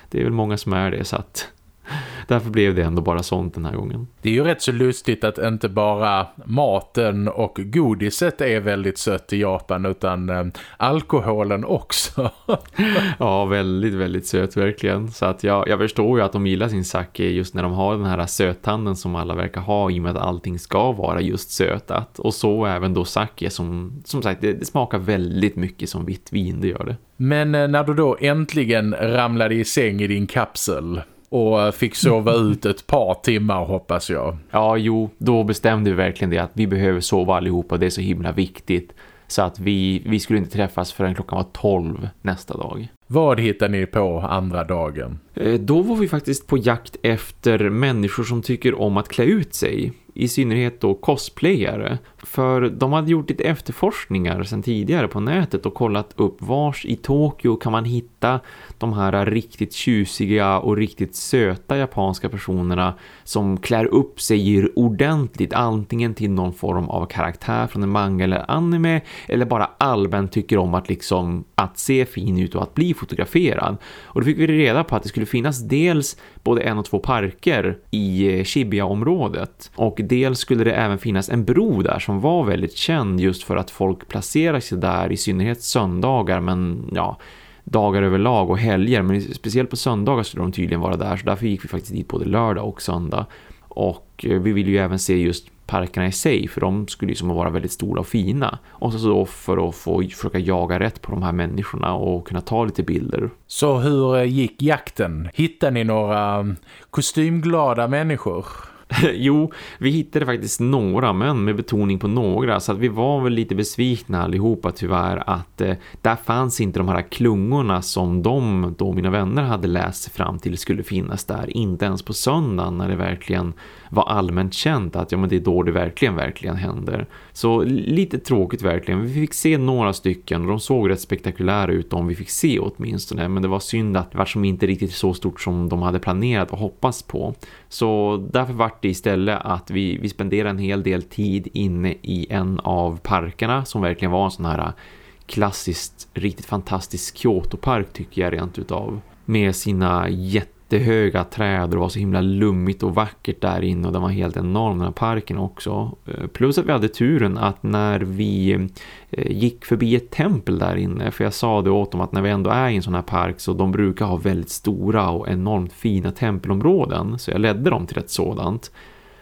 Det är väl många som är det så att därför blev det ändå bara sånt den här gången. Det är ju rätt så lustigt att inte bara maten och godiset är väldigt sött i Japan utan eh, alkoholen också. ja, väldigt, väldigt söt verkligen. Så att jag, jag förstår ju att de gillar sin sake just när de har den här söttanden som alla verkar ha i och med att allting ska vara just sötat. Och så även då sake som, som sagt, det, det smakar väldigt mycket som vitt vin, det gör det. Men eh, när du då äntligen ramlade i säng i din kapsel och fick sova ut ett par timmar hoppas jag. Ja, jo, då bestämde vi verkligen det att vi behöver sova allihopa det är så himla viktigt. Så att vi, vi skulle inte träffas förrän klockan var 12 nästa dag. Vad hittade ni på andra dagen? Eh, då var vi faktiskt på jakt efter människor som tycker om att klä ut sig i synnerhet då cosplayare. För de hade gjort lite efterforskningar sedan tidigare på nätet och kollat upp vars i Tokyo kan man hitta de här riktigt tjusiga och riktigt söta japanska personerna som klär upp sig ordentligt antingen till någon form av karaktär från en manga eller anime eller bara allmänt tycker om att liksom att se fin ut och att bli fotograferad. Och då fick vi reda på att det skulle finnas dels både en och två parker i eh, Shibuya-området och dels skulle det även finnas en bro där som var väldigt känd just för att folk placerar sig där i synnerhet söndagar men ja dagar överlag och helger men speciellt på söndagar skulle de tydligen vara där så därför gick vi faktiskt dit både lördag och söndag och eh, vi ville ju även se just parkerna i sig för de skulle ju som vara väldigt stora och fina och så då för att få försöka jaga rätt på de här människorna och kunna ta lite bilder. Så hur eh, gick jakten? Hittade ni några mm, kostymglada människor? jo, vi hittade faktiskt några men med betoning på några så att vi var väl lite besvikna allihopa tyvärr att eh, där fanns inte de här klungorna som de då mina vänner hade läst fram till skulle finnas där. Inte ens på söndagen när det verkligen var allmänt känt att ja men det är då det verkligen verkligen händer. Så lite tråkigt verkligen. Vi fick se några stycken och de såg rätt spektakulära ut om vi fick se åtminstone. Men det var synd att det var som inte riktigt så stort som de hade planerat och hoppats på. Så därför var det istället att vi, vi spenderade en hel del tid inne i en av parkerna som verkligen var en sån här klassiskt, riktigt fantastisk Kyoto-park tycker jag rent utav. Med sina jätte jättehöga träd och det var så himla lummigt och vackert där inne och den var helt enorm den här parken också. Eh, plus att vi hade turen att när vi eh, gick förbi ett tempel där inne, för jag sa det åt dem att när vi ändå är i en sån här park så de brukar ha väldigt stora och enormt fina tempelområden så jag ledde dem till ett sådant.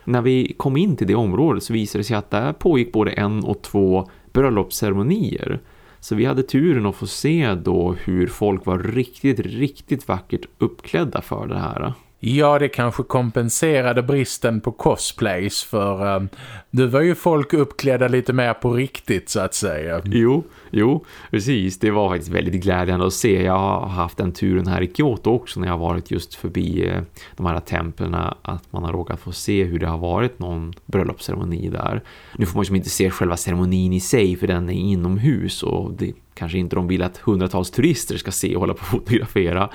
När vi kom in till det området så visade det sig att där pågick både en och två bröllopsceremonier- så vi hade turen att få se då hur folk var riktigt, riktigt vackert uppklädda för det här. Ja, det kanske kompenserade bristen på cosplays för eh, um, det var ju folk uppklädda lite mer på riktigt så att säga. Jo, jo, precis. Det var faktiskt väldigt glädjande att se. Jag har haft den turen här i Kyoto också när jag har varit just förbi eh, de här templerna att man har råkat få se hur det har varit någon bröllopsceremoni där. Nu får man ju inte se själva ceremonin i sig för den är inomhus och det kanske inte de vill att hundratals turister ska se och hålla på att fotografera.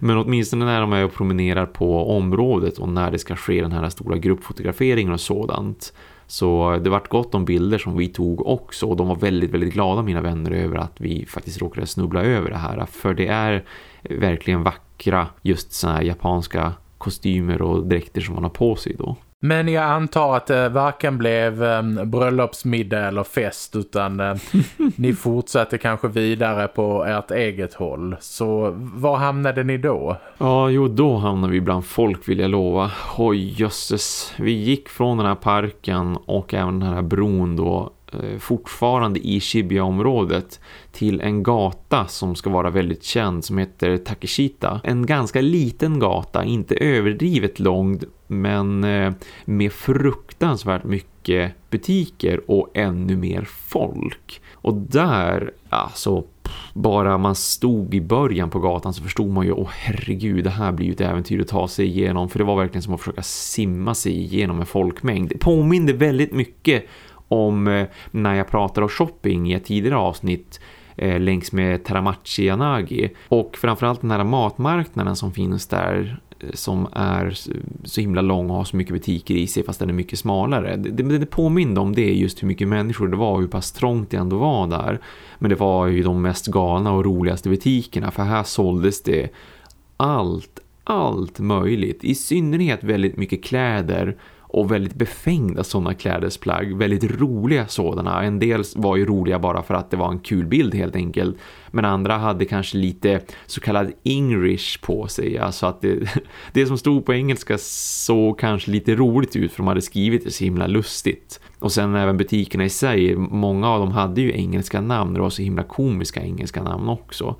Men åtminstone när de är och promenerar på området och när det ska ske den här stora gruppfotograferingen och sådant. Så det vart gott om bilder som vi tog också och de var väldigt, väldigt glada mina vänner över att vi faktiskt råkade snubbla över det här. För det är verkligen vackra just sådana här japanska kostymer och dräkter som man har på sig då. Men jag antar att det varken blev um, bröllopsmiddag eller fest utan um, ni fortsatte kanske vidare på ert eget håll. Så var hamnade ni då? Ja, jo då hamnade vi bland folk vill jag lova. Oj jösses, vi gick från den här parken och även den här bron då Eh, fortfarande i Shibuya-området till en gata som ska vara väldigt känd som heter Takeshita. En ganska liten gata, inte överdrivet lång men eh, med fruktansvärt mycket butiker och ännu mer folk. Och där, alltså bara man stod i början på gatan så förstod man ju, åh herregud, det här blir ju ett äventyr att ta sig igenom. För det var verkligen som att försöka simma sig igenom en folkmängd. Det påminde väldigt mycket om eh, när jag pratar om shopping i ett tidigare avsnitt eh, längs med Teramachi Yanagi. Och framförallt den här matmarknaden som finns där som är så himla lång och har så mycket butiker i sig fast den är mycket smalare. Det, det, det påminner om det just hur mycket människor det var och hur pass trångt det ändå var där. Men det var ju de mest galna och roligaste butikerna för här såldes det allt allt möjligt. I synnerhet väldigt mycket kläder och väldigt befängda sådana klädesplagg. Väldigt roliga sådana. En del var ju roliga bara för att det var en kul bild helt enkelt. Men andra hade kanske lite så kallad English på sig. Alltså att det, det som stod på engelska såg kanske lite roligt ut för de hade skrivit det så himla lustigt. Och sen även butikerna i sig, många av dem hade ju engelska namn. Det var så himla komiska engelska namn också.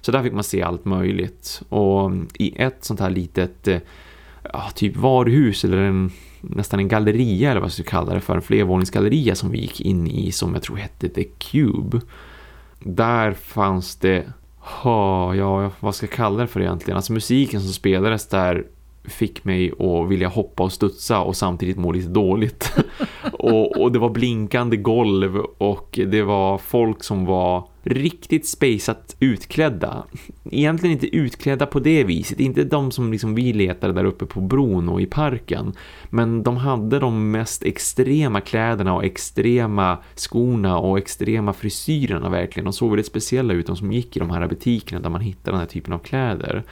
Så där fick man se allt möjligt. Och i ett sånt här litet eh, ja, typ varuhus eller en nästan en galleria eller vad jag ska kalla det för, en flervåningsgalleria som vi gick in i som jag tror hette The Cube. Där fanns det, oh, ja, vad ska jag kalla det för egentligen? Alltså musiken som spelades där fick mig att vilja hoppa och studsa och samtidigt må lite dåligt. och, och det var blinkande golv och det var folk som var riktigt spejsat utklädda. Egentligen inte utklädda på det viset. Inte de som liksom vi letade där uppe på bron och i parken. Men de hade de mest extrema kläderna och extrema skorna och extrema frisyrerna verkligen. De såg väldigt speciella ut de som gick i de här butikerna där man hittade den här typen av kläder.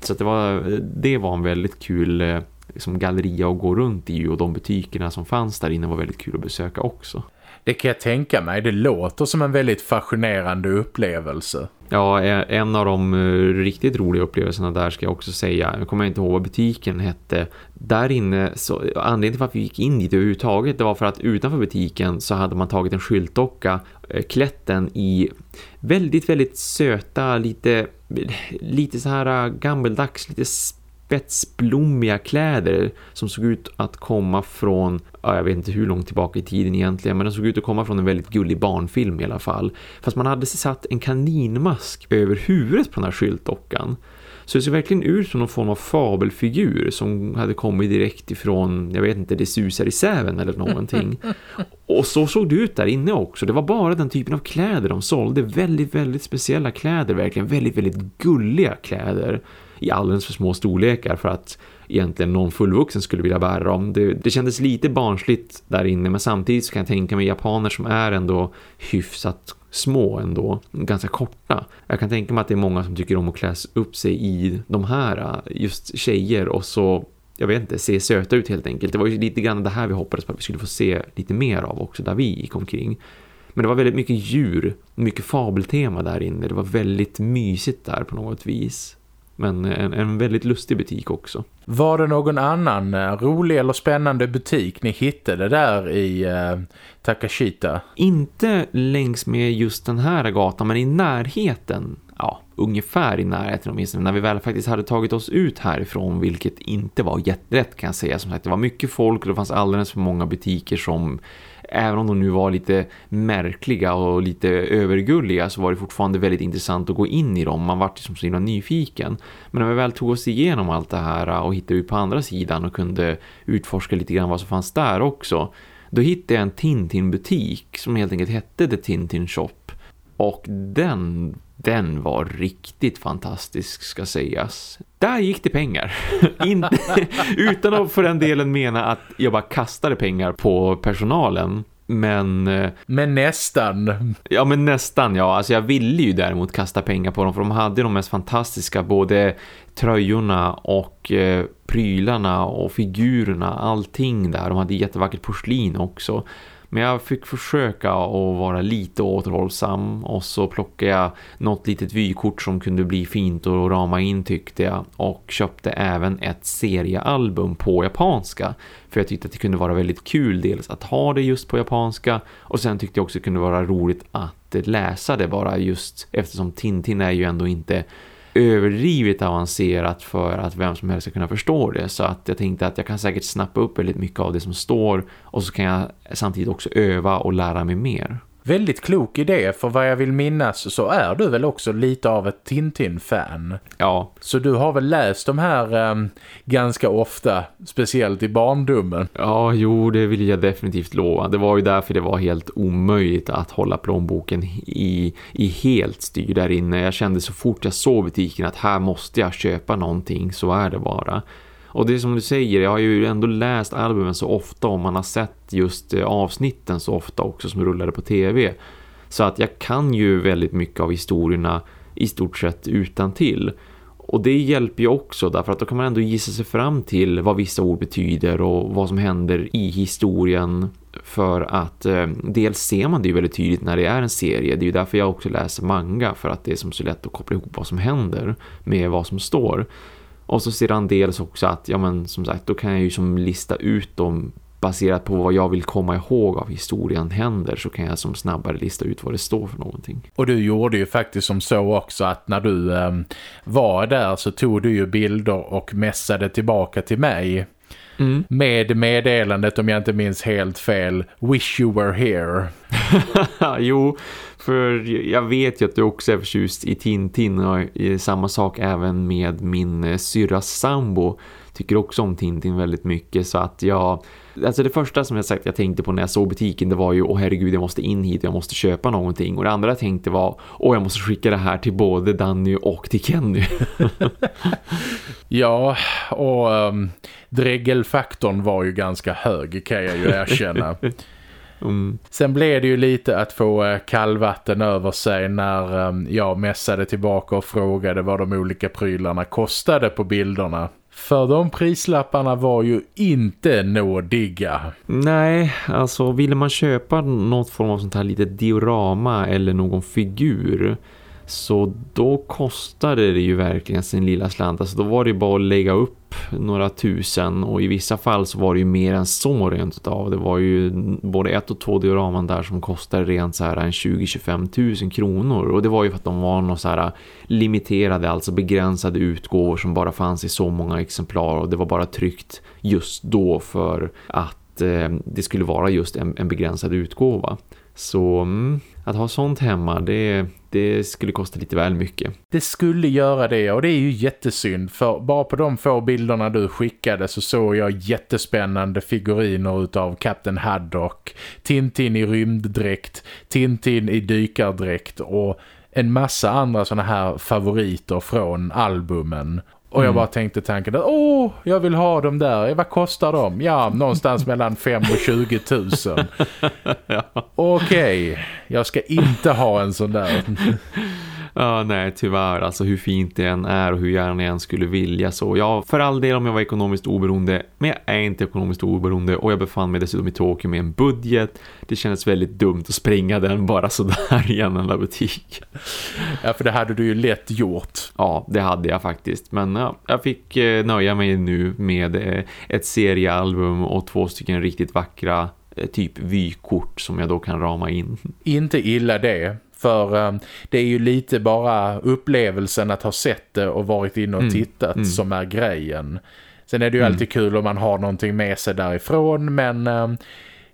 Så det, var, det var en väldigt kul eh, liksom, galleria att gå runt i och de butikerna som fanns där inne var väldigt kul att besöka också. Det kan jag tänka mig. Det låter som en väldigt fascinerande upplevelse. Ja, e- en av de eh, riktigt roliga upplevelserna där ska jag också säga. Jag kommer inte ihåg vad butiken hette. Där inne, så, anledningen till varför vi gick in dit överhuvudtaget det var för att utanför butiken så hade man tagit en skyltdocka, klätt klätten i väldigt, väldigt söta, lite, lite så här eh, gammeldags, lite spetsblommiga kläder som såg ut att komma från, ja, jag vet inte hur långt tillbaka i tiden egentligen, men den såg ut att komma från en väldigt gullig barnfilm i alla fall. Fast man hade satt en kaninmask över huvudet på den här skyltdockan. Så det ser verkligen ut som någon form av fabelfigur som hade kommit direkt ifrån, jag vet inte, det susar i säven eller någonting. Och så såg det ut där inne också. Det var bara den typen av kläder de sålde. Väldigt, väldigt speciella kläder verkligen. Väldigt, väldigt gulliga kläder i alldeles för små storlekar för att egentligen någon fullvuxen skulle vilja bära dem. Det, det kändes lite barnsligt där inne men samtidigt så kan jag tänka mig japaner som är ändå hyfsat små ändå, ganska korta. Jag kan tänka mig att det är många som tycker om att kläs upp sig i de här just tjejer och så jag vet inte, se söta ut helt enkelt. Det var ju lite grann det här vi hoppades på att vi skulle få se lite mer av också där vi gick omkring. Men det var väldigt mycket djur, mycket fabeltema där inne. Det var väldigt mysigt där på något vis. Men en, en väldigt lustig butik också. Var det någon annan eh, rolig eller spännande butik ni hittade där i eh, Takashita? Inte längs med just den här gatan men i närheten. Ja, ungefär i närheten åtminstone. När vi väl faktiskt hade tagit oss ut härifrån vilket inte var jätterätt kan jag säga. Som sagt, det var mycket folk och det fanns alldeles för många butiker som även om de nu var lite märkliga och lite övergulliga så var det fortfarande väldigt intressant att gå in i dem. Man var liksom så himla nyfiken. Men när vi väl tog oss igenom allt det här och hittade ut på andra sidan och kunde utforska lite grann vad som fanns där också. Då hittade jag en Tintin-butik som helt enkelt hette The Tintin Shop. Och den den var riktigt fantastisk ska sägas. Där gick det pengar. Inte, utan att för den delen mena att jag bara kastade pengar på personalen. Men... Eh, men nästan. Ja, men nästan, ja. Alltså jag ville ju däremot kasta pengar på dem. För de hade de mest fantastiska, både tröjorna och eh, prylarna och figurerna. Allting där. De hade jättevackert porslin också. Men jag fick försöka att vara lite återhållsam och så plockade jag något litet vykort som kunde bli fint och rama in tyckte jag. Och köpte även ett seriealbum på japanska. För jag tyckte att det kunde vara väldigt kul dels att ha det just på japanska och sen tyckte jag också att det kunde vara roligt att läsa det bara just eftersom Tintin är ju ändå inte överdrivet avancerat för att vem som helst ska kunna förstå det. Så att jag tänkte att jag kan säkert snappa upp väldigt mycket av det som står och så kan jag samtidigt också öva och lära mig mer. Väldigt klok idé, för vad jag vill minnas så är du väl också lite av ett Tintin-fan. Ja. Så du har väl läst de här um, ganska ofta, speciellt i barndomen? Ja, jo, det vill jag definitivt lova. Det var ju därför det var helt omöjligt att hålla plånboken i, i helt styr där inne. Jag kände så fort jag såg butiken att här måste jag köpa någonting, så är det bara. Och det är som du säger, jag har ju ändå läst albumen så ofta och man har sett just eh, avsnitten så ofta också som rullade på tv. Så att jag kan ju väldigt mycket av historierna i stort sett utan till. Och det hjälper ju också därför att då kan man ändå gissa sig fram till vad vissa ord betyder och vad som händer i historien för att eh, dels ser man det ju väldigt tydligt när det är en serie. Det är ju därför jag också läser manga för att det är som så lätt att koppla ihop vad som händer med vad som står. Och så sedan dels också att, ja men som sagt, då kan jag ju som lista ut dem baserat på vad jag vill komma ihåg av historien händer så kan jag som snabbare lista ut vad det står för någonting. Och du gjorde ju faktiskt som så också att när du eh, var där så tog du ju bilder och mässade tillbaka till mig Mm. Med meddelandet, om jag inte minns helt fel, Wish you were here. jo, för jag vet ju att du också är förtjust i Tintin och samma sak även med min eh, syrras sambo. Tycker också om Tintin väldigt mycket så att jag Alltså det första som jag sagt jag tänkte på när jag såg butiken det var ju, åh herregud jag måste in hit, jag måste köpa någonting. Och det andra jag tänkte var, åh jag måste skicka det här till både Danny och till Kenny. ja, och um, dregelfaktorn var ju ganska hög kan jag ju erkänna. Mm. Sen blev det ju lite att få eh, kallvatten över sig när um, jag mässade tillbaka och frågade vad de olika prylarna kostade på bilderna. För de prislapparna var ju inte nådiga. Nej, alltså ville man köpa något form av sånt här litet diorama eller någon figur så då kostade det ju verkligen sin lilla slant. Alltså då var det bara att lägga upp några tusen och i vissa fall så var det ju mer än så rent utav. Det var ju både ett och två dioraman där som kostade rent så här en 20-25 tusen kronor. Och det var ju för att de var något så här limiterade, alltså begränsade utgåvor som bara fanns i så många exemplar. Och det var bara tryckt just då för att eh, det skulle vara just en, en begränsad utgåva. Så mm, att ha sånt hemma, det, det skulle kosta lite väl mycket. Det skulle göra det och det är ju jättesynd för bara på de få bilderna du skickade så såg jag jättespännande figuriner utav Captain Haddock, Tintin i rymddräkt, Tintin i dykardräkt och en massa andra sådana här favoriter från albumen. Och jag mm. bara tänkte tanken att åh, jag vill ha dem där. Vad kostar de? Ja, någonstans mellan 5 och 20 tusen. ja. Okej, okay, jag ska inte ha en sån där. Ja, nej tyvärr. Alltså hur fint det än är och hur gärna jag än skulle vilja så. Ja, för all del om jag var ekonomiskt oberoende. Men jag är inte ekonomiskt oberoende och jag befann mig dessutom i Tokyo med en budget. Det kändes väldigt dumt att springa den bara sådär i en enda butik. Ja, för det hade du ju lätt gjort. Ja, det hade jag faktiskt. Men ja, jag fick eh, nöja mig nu med eh, ett seriealbum och två stycken riktigt vackra eh, typ vykort som jag då kan rama in. Inte illa det. För um, det är ju lite bara upplevelsen att ha sett det och varit inne och mm. tittat mm. som är grejen. Sen är det ju mm. alltid kul om man har någonting med sig därifrån men um,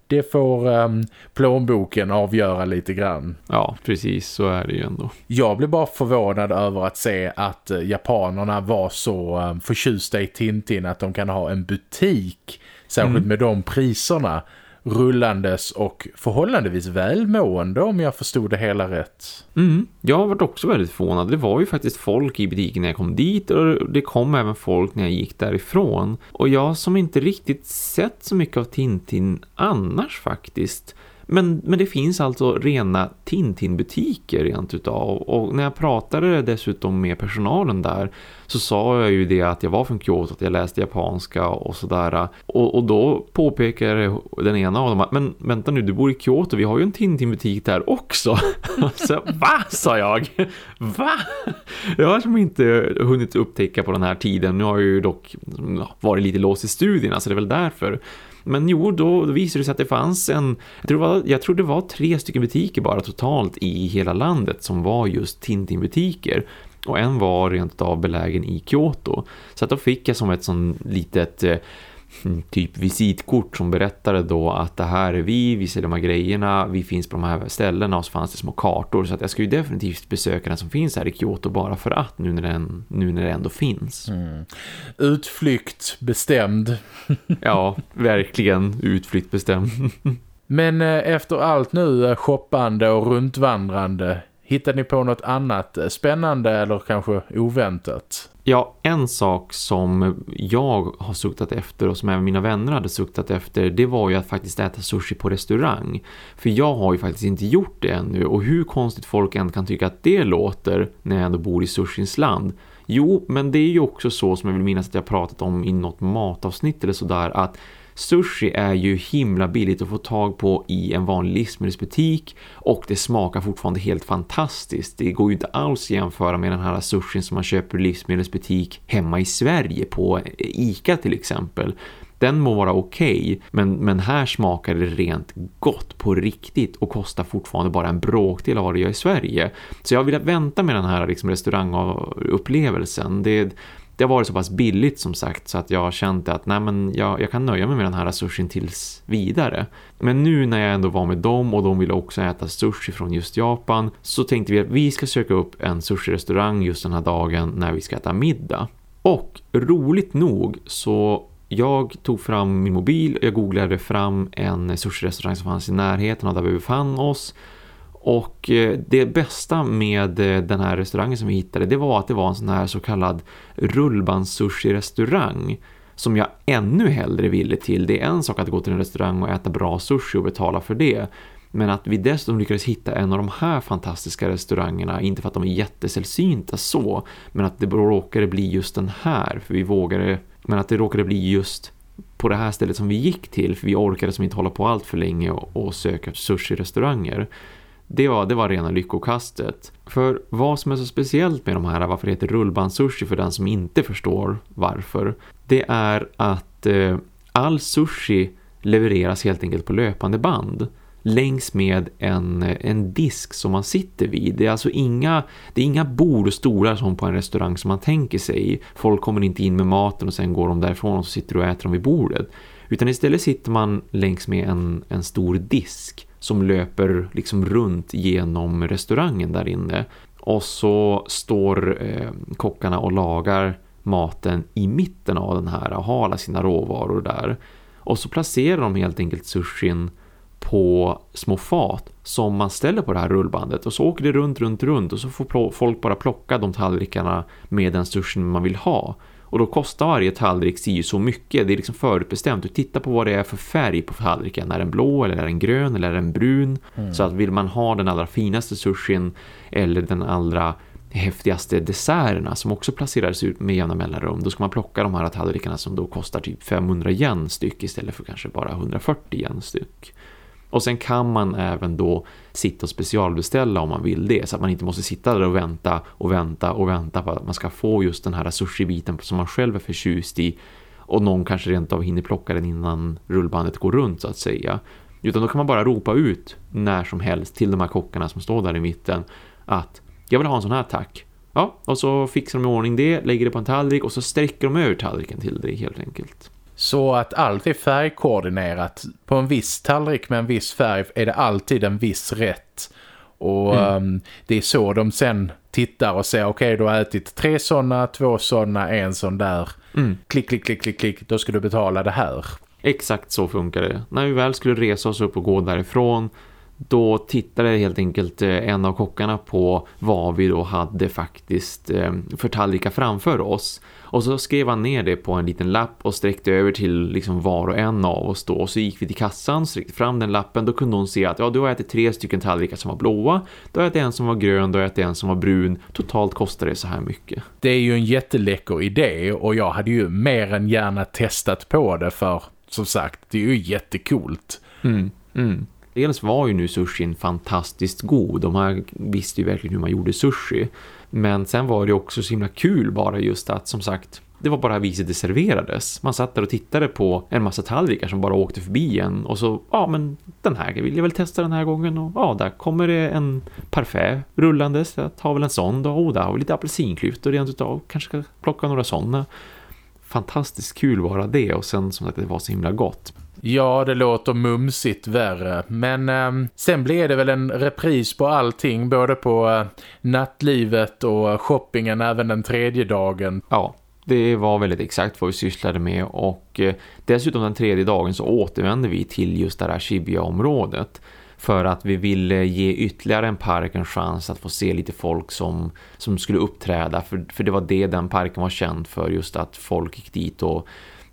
det får um, plånboken avgöra lite grann. Ja, precis så är det ju ändå. Jag blev bara förvånad över att se att japanerna var så um, förtjusta i Tintin att de kan ha en butik särskilt mm. med de priserna rullandes och förhållandevis välmående om jag förstod det hela rätt. Mm, jag har varit också väldigt förvånad. Det var ju faktiskt folk i butiken när jag kom dit och det kom även folk när jag gick därifrån. Och jag som inte riktigt sett så mycket av Tintin annars faktiskt men, men det finns alltså rena Tintin-butiker rent utav. Och när jag pratade dessutom med personalen där så sa jag ju det att jag var från Kyoto, att jag läste japanska och sådär. Och, och då påpekade den ena av dem att men vänta nu, du bor i Kyoto, vi har ju en Tintin-butik där också. så, va? sa jag. Va? Jag har som inte hunnit upptäcka på den här tiden. Nu har jag ju dock varit lite låst i studierna så det är väl därför. Men jo, då visade det sig att det fanns en, jag tror det var, jag tror det var tre stycken butiker bara totalt i hela landet som var just Tintin-butiker. Och en var rent av belägen i Kyoto. Så att då fick jag som ett sån litet eh, typ visitkort som berättade då att det här är vi, vi ser de här grejerna, vi finns på de här ställena och så fanns det små kartor så att jag ska ju definitivt besöka den som finns här i Kyoto bara för att nu när, den, nu när det ändå finns. Mm. Utflykt bestämd. ja, verkligen utflykt bestämd. Men eh, efter allt nu eh, shoppande och runtvandrande Hittar ni på något annat eh, spännande eller kanske oväntat? Ja, en sak som jag har suktat efter och som även mina vänner hade suktat efter det var ju att faktiskt äta sushi på restaurang. För jag har ju faktiskt inte gjort det ännu och hur konstigt folk än kan tycka att det låter när jag ändå bor i sushins land Jo, men det är ju också så som jag vill minnas att jag pratat om i något matavsnitt eller sådär att Sushi är ju himla billigt att få tag på i en vanlig livsmedelsbutik och det smakar fortfarande helt fantastiskt. Det går ju inte alls att jämföra med den här sushin som man köper i livsmedelsbutik hemma i Sverige på Ica till exempel. Den må vara okej, okay, men, men här smakar det rent gott på riktigt och kostar fortfarande bara en bråkdel av vad det gör i Sverige. Så jag har velat vänta med den här liksom, restaurangupplevelsen. Det, det har varit så pass billigt som sagt så att jag har känt att nej men jag, jag kan nöja mig med den här sushin tills vidare. Men nu när jag ändå var med dem och de ville också äta sushi från just Japan så tänkte vi att vi ska söka upp en sushi-restaurang just den här dagen när vi ska äta middag. Och roligt nog så jag tog fram min mobil och jag googlade fram en sushi-restaurang som fanns i närheten av där vi befann oss. Och eh, det bästa med eh, den här restaurangen som vi hittade det var att det var en sån här så kallad rullbandsushi-restaurang som jag ännu hellre ville till. Det är en sak att gå till en restaurang och äta bra sushi och betala för det. Men att vi dessutom lyckades hitta en av de här fantastiska restaurangerna, inte för att de är jättesällsynta så, men att det råkade bli just den här, för vi vågade, men att det råkade bli just på det här stället som vi gick till, för vi orkade som inte hålla på allt för länge och, och söka sushi-restauranger det var, det var rena lyckokastet. För vad som är så speciellt med de här, varför det heter rullbandsushi för den som inte förstår varför, det är att eh, all sushi levereras helt enkelt på löpande band längs med en, en disk som man sitter vid. Det är alltså inga, det är inga bord och stolar som på en restaurang som man tänker sig. Folk kommer inte in med maten och sen går de därifrån och så sitter och äter dem vid bordet. Utan istället sitter man längs med en, en stor disk som löper liksom runt genom restaurangen där inne. Och så står eh, kockarna och lagar maten i mitten av den här och har alla sina råvaror där. Och så placerar de helt enkelt sushin på små fat som man ställer på det här rullbandet och så åker det runt, runt, runt och så får folk bara plocka de tallrikarna med den sushin man vill ha. Och då kostar varje tallrik si så mycket. Det är liksom förutbestämt. Du tittar på vad det är för färg på tallriken. Är den blå eller är den grön eller är den brun? Mm. Så att vill man ha den allra finaste sushin eller den allra häftigaste desserterna som också placeras ut med jämna mellanrum. Då ska man plocka de här tallrikarna som då kostar typ 500 yen styck istället för kanske bara 140 yen styck. Och sen kan man även då sitta och specialbeställa om man vill det. Så att man inte måste sitta där och vänta och vänta och vänta på att man ska få just den här sushi-biten som man själv är förtjust i. Och någon kanske rent av hinner plocka den innan rullbandet går runt så att säga. Utan då kan man bara ropa ut när som helst till de här kockarna som står där i mitten att jag vill ha en sån här tack. Ja, och så fixar de i ordning det, lägger det på en tallrik och så sträcker de över tallriken till dig helt enkelt. Så att allt är färgkoordinerat. På en viss tallrik med en viss färg är det alltid en viss rätt. Och mm. um, det är så de sen tittar och säger okej okay, du har ätit tre sådana, två sådana, en sån där. Mm. Klick, klick, klick, klick, klick. Då ska du betala det här. Exakt så funkar det. När vi väl skulle resa oss upp och gå därifrån då tittade helt enkelt eh, en av kockarna på vad vi då hade faktiskt eh, för tallrikar framför oss. Och så skrev han ner det på en liten lapp och sträckte över till liksom var och en av oss då. Och så gick vi till kassan, sträckte fram den lappen. Då kunde hon se att ja, du har ätit tre stycken tallrikar som var blåa. Du har ätit en som var grön, du har ätit en som var brun. Totalt kostar det så här mycket. Det är ju en jätteläcker idé och jag hade ju mer än gärna testat på det för som sagt, det är ju jättekult. Mm, mm. Dels var ju nu sushin fantastiskt god. De här visste ju verkligen hur man gjorde sushi. Men sen var det också så himla kul bara just att som sagt det var bara viset det serverades. Man satt där och tittade på en massa tallrikar som bara åkte förbi en. Och så, ja men den här vill jag väl testa den här gången. Och ja, där kommer det en parfait rullandes. Jag tar väl en sån då. Och där har vi lite apelsinklyftor rent utav. Kanske ska plocka några sådana. Fantastiskt kul bara det. Och sen som sagt, det var så himla gott. Ja, det låter mumsigt värre. Men eh, sen blev det väl en repris på allting. Både på eh, nattlivet och shoppingen även den tredje dagen. Ja, det var väldigt exakt vad vi sysslade med. Och eh, dessutom den tredje dagen så återvände vi till just det här Shibuya-området. För att vi ville ge ytterligare en park en chans att få se lite folk som, som skulle uppträda. För, för det var det den parken var känd för. Just att folk gick dit och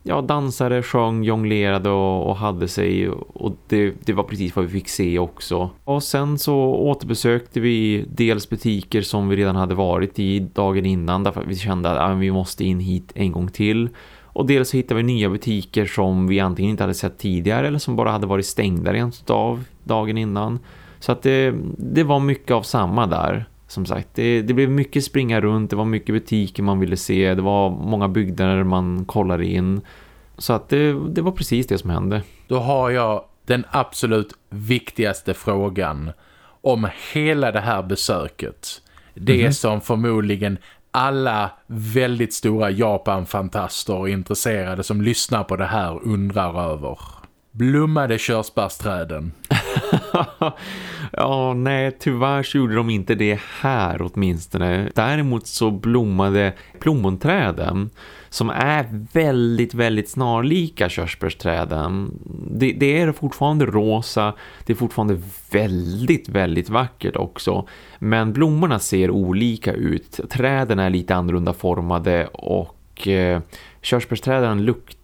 ja, dansare sjöng, jonglerade och, och hade sig och det, det var precis vad vi fick se också. Och sen så återbesökte vi dels butiker som vi redan hade varit i dagen innan därför att vi kände att ja, vi måste in hit en gång till. Och dels så hittade vi nya butiker som vi antingen inte hade sett tidigare eller som bara hade varit stängda rent av dagen innan. Så att det, det var mycket av samma där. Som sagt, det, det blev mycket springa runt, det var mycket butiker man ville se, det var många byggnader man kollade in. Så att det, det var precis det som hände. Då har jag den absolut viktigaste frågan om hela det här besöket. Det mm -hmm. som förmodligen alla väldigt stora Japan-fantaster och intresserade som lyssnar på det här undrar över. Blommade körsbärsträden? ja, nej, tyvärr så gjorde de inte det här åtminstone. Däremot så blommade plommonträden som är väldigt, väldigt snarlika körsbärsträden. Det, det, är fortfarande rosa, det är fortfarande väldigt, väldigt vackert också. Men blommorna ser olika ut. Träden är lite annorlunda formade och eh, körsbärsträden luktar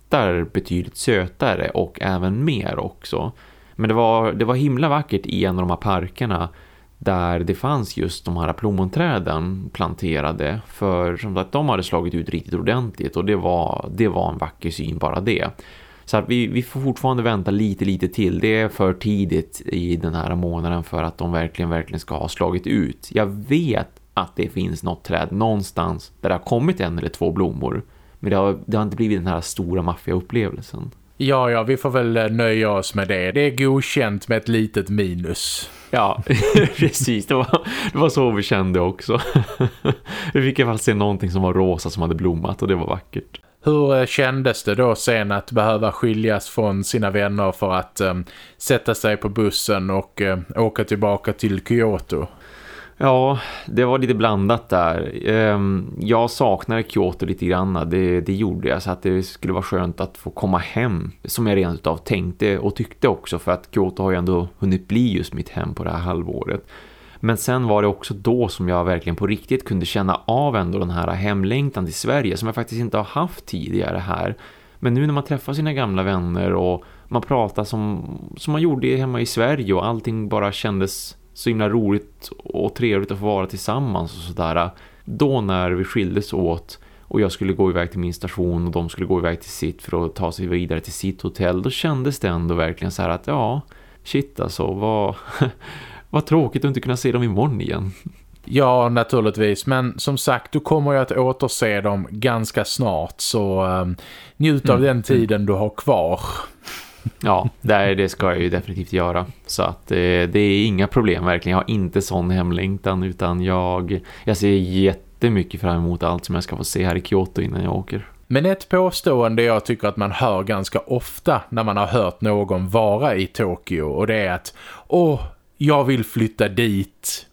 betydligt sötare och även mer också. Men det var, det var himla vackert i en av de här parkerna där det fanns just de här plommonträden planterade för som sagt de hade slagit ut riktigt ordentligt och det var, det var en vacker syn bara det. Så att vi, vi får fortfarande vänta lite lite till. Det är för tidigt i den här månaden för att de verkligen verkligen ska ha slagit ut. Jag vet att det finns något träd någonstans där det har kommit en eller två blommor. Men det har, det har inte blivit den här stora maffiga upplevelsen. Ja, ja, vi får väl eh, nöja oss med det. Det är godkänt med ett litet minus. Ja, precis. Det var, det var så vi kände också. vi fick i alla fall se någonting som var rosa som hade blommat och det var vackert. Hur eh, kändes det då sen att behöva skiljas från sina vänner för att um, sätta sig på bussen och uh, åka tillbaka till Kyoto? Ja, det var lite blandat där. Ehm, jag saknade Kyoto lite grann, det, det gjorde jag. Så att det skulle vara skönt att få komma hem, som jag rent utav tänkte och tyckte också. För att Kyoto har ju ändå hunnit bli just mitt hem på det här halvåret. Men sen var det också då som jag verkligen på riktigt kunde känna av ändå den här hemlängtan till Sverige som jag faktiskt inte har haft tidigare här. Men nu när man träffar sina gamla vänner och man pratar som, som man gjorde hemma i Sverige och allting bara kändes så himla roligt och trevligt att få vara tillsammans och sådär. Då när vi skildes åt och jag skulle gå iväg till min station och de skulle gå iväg till sitt för att ta sig vidare till sitt hotell. Då kändes det ändå verkligen så här att ja, shit alltså, vad, vad tråkigt att inte kunna se dem imorgon igen. Ja, naturligtvis. Men som sagt, du kommer ju att återse dem ganska snart. Så um, njut av mm. den tiden du har kvar. Ja, det, det ska jag ju definitivt göra. Så att det, eh, det är inga problem verkligen. Jag har inte sån hemlängtan utan jag, jag ser jättemycket fram emot allt som jag ska få se här i Kyoto innan jag åker. Men ett påstående jag tycker att man hör ganska ofta när man har hört någon vara i Tokyo och det är att åh, jag vill flytta dit.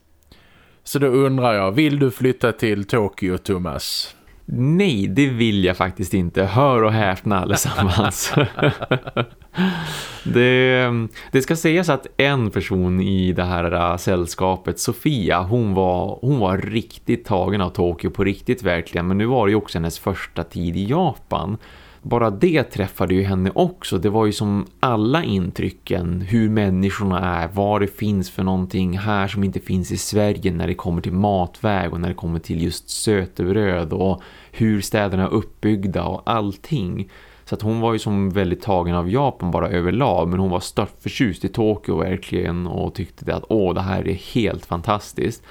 Så då undrar jag, vill du flytta till Tokyo, Thomas? Nej, det vill jag faktiskt inte. Hör och häpna allesammans. det, det ska sägas att en person i det här äh, sällskapet, Sofia, hon var, hon var riktigt tagen av Tokyo på riktigt verkligen. Men nu var det ju också hennes första tid i Japan bara det träffade ju henne också. Det var ju som alla intrycken, hur människorna är, vad det finns för någonting här som inte finns i Sverige när det kommer till matväg och när det kommer till just sötebröd och hur städerna är uppbyggda och allting. Så att hon var ju som väldigt tagen av Japan bara överlag men hon var stört förtjust i Tokyo verkligen och tyckte att åh det här är helt fantastiskt.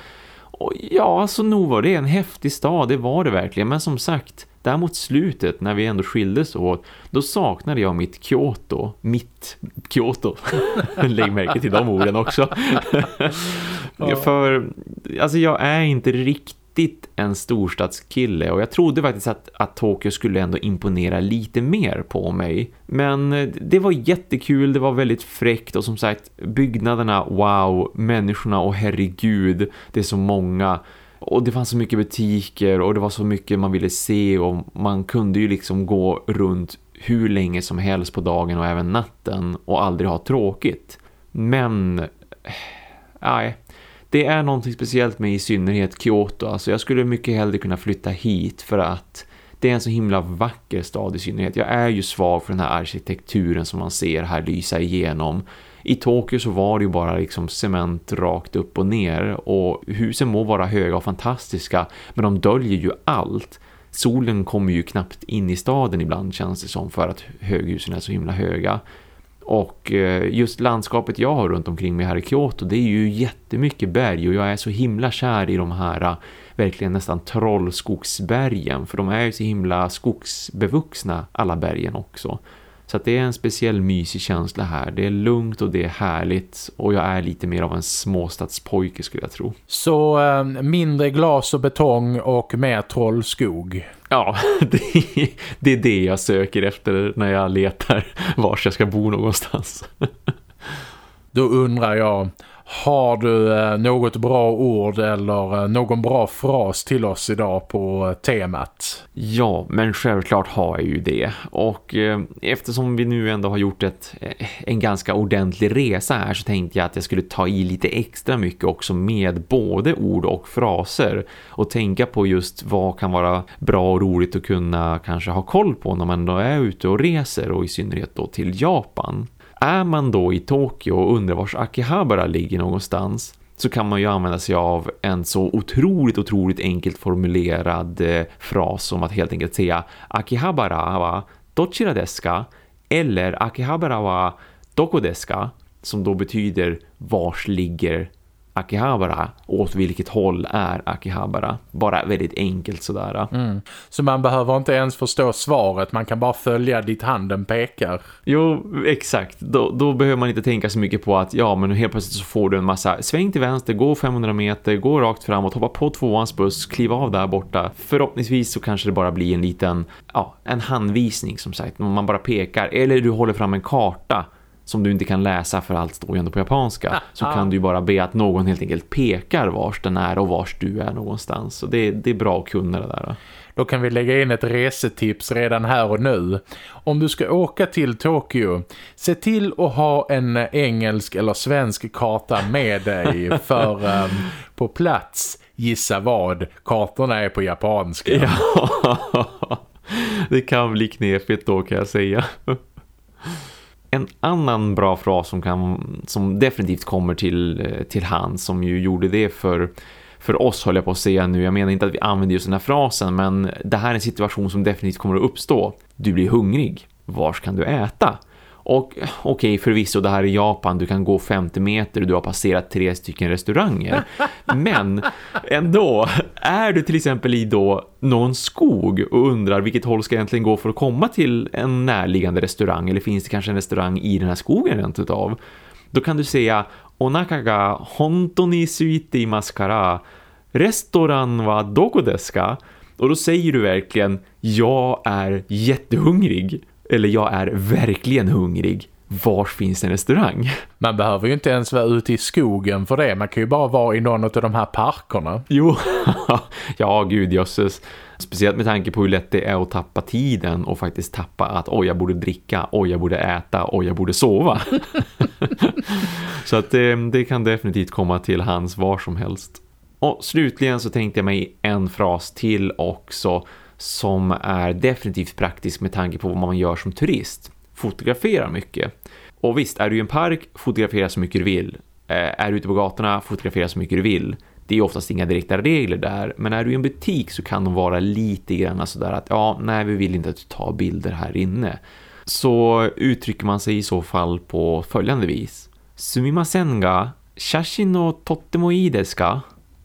Och ja, så nog var det en häftig stad, det var det verkligen. Men som sagt, där mot slutet när vi ändå skildes åt, då saknade jag mitt Kyoto. Mitt Kyoto. Lägg märke till de orden också. För alltså jag är inte riktigt en storstadskille. Och jag trodde faktiskt att, att Tokyo skulle ändå imponera lite mer på mig. Men eh, det var jättekul, det var väldigt fräckt. Och som sagt byggnaderna, wow, människorna och herregud, det är så många. Och det fanns så mycket butiker och det var så mycket man ville se. Och man kunde ju liksom gå runt hur länge som helst på dagen och även natten och aldrig ha tråkigt. Men, eh, nej, det är någonting speciellt med i synnerhet Kyoto. Alltså jag skulle mycket hellre kunna flytta hit för att det är en så himla vacker stad i synnerhet. Jag är ju svag för den här arkitekturen som man ser här lysa igenom. I Tokyo så var det ju bara liksom cement rakt upp och ner och husen må vara höga och fantastiska men de döljer ju allt. Solen kommer ju knappt in i staden ibland känns det som för att höghusen är så himla höga. Och eh, just landskapet jag har runt omkring mig här i Kyoto det är ju jättemycket berg och jag är så himla kär i de här eh, verkligen nästan trollskogsbergen för de är ju så himla skogsbevuxna alla bergen också. Så det är en speciell mysig känsla här. Det är lugnt och det är härligt och jag är lite mer av en småstadspojke skulle jag tro. Så äh, mindre glas och betong och mer trollskog. Ja, det, det är det jag söker efter när jag letar var jag ska bo någonstans. Då undrar jag, har du eh, något bra ord eller eh, någon bra fras till oss idag på eh, temat? Ja, men självklart har jag ju det. Och eftersom vi nu ändå har gjort ett, en ganska ordentlig resa här så tänkte jag att jag skulle ta i lite extra mycket också med både ord och fraser. Och tänka på just vad kan vara bra och roligt att kunna kanske ha koll på när man då är ute och reser och i synnerhet då till Japan. Är man då i Tokyo och undrar vars Akihabara ligger någonstans så kan man ju använda sig av en så otroligt, otroligt enkelt formulerad eh, fras som att helt enkelt säga Akihabara wa dochira deska eller Akihabara wa doko deska som då betyder vars ligger Akihabara åt vilket håll är Akihabara. Bara väldigt enkelt sådär. Mm. Så man behöver inte ens förstå svaret, man kan bara följa dit handen pekar. Jo, exakt. Då, då, behöver man inte tänka så mycket på att ja, men helt plötsligt så får du en massa sväng till vänster, gå 500 meter, gå rakt framåt, hoppa på tvåans buss, kliva av där borta. Förhoppningsvis så kanske det bara blir en liten, ja, en handvisning som sagt. Man bara pekar, eller du håller fram en karta som du inte kan läsa för allt står ju ändå på japanska ah, så ah. kan du ju bara be att någon helt enkelt pekar vars den är och vars du är någonstans. Så det, det är bra att kunna det där. Då kan vi lägga in ett resetips redan här och nu. Om du ska åka till Tokyo, se till att ha en engelsk eller svensk karta med dig för um, på plats gissa vad kartorna är på japanska. Ja, det kan bli knepigt då kan jag säga. En annan bra fras som, kan, som definitivt kommer till, eh, till hand som ju gjorde det för, för oss höll jag på att säga nu. Jag menar inte att vi använder just den här frasen men det här är en situation som definitivt kommer att uppstå. Du blir hungrig. Var kan du äta? Och okej, okay, förvisso det här är Japan, du kan gå 50 meter och du har passerat tre stycken restauranger. Men ändå, är du till exempel i då någon skog och undrar vilket håll ska jag egentligen gå för att komma till en närliggande restaurang eller finns det kanske en restaurang i den här skogen rent utav? Då kan du säga Onaka ga honto ni suite imasu kara restaurang wa doko desu ka? Och då säger du verkligen jag är jättehungrig eller jag är verkligen hungrig. Var finns en restaurang? Man behöver ju inte ens vara ute i skogen för det. Man kan ju bara vara i någon av de här parkerna. Jo, ja gud jösses. Speciellt med tanke på hur lätt det är att tappa tiden och faktiskt tappa att oj jag borde dricka, oj jag borde äta, oj jag borde sova. så att det, det kan definitivt komma till hans var som helst. Och slutligen så tänkte jag mig en fras till också som är definitivt praktisk med tanke på vad man gör som turist. Fotografera mycket. Och visst, är du i en park, fotografera så mycket du vill. Eh, är du ute på gatorna, fotografera så mycket du vill. Det är oftast inga direkta regler där. Men är du i en butik så kan de vara lite grann sådär att ja, nej vi vill inte att du tar bilder här inne. Så uttrycker man sig i så fall på följande vis. Sumimasen ga shashin no totemo ii desu ka?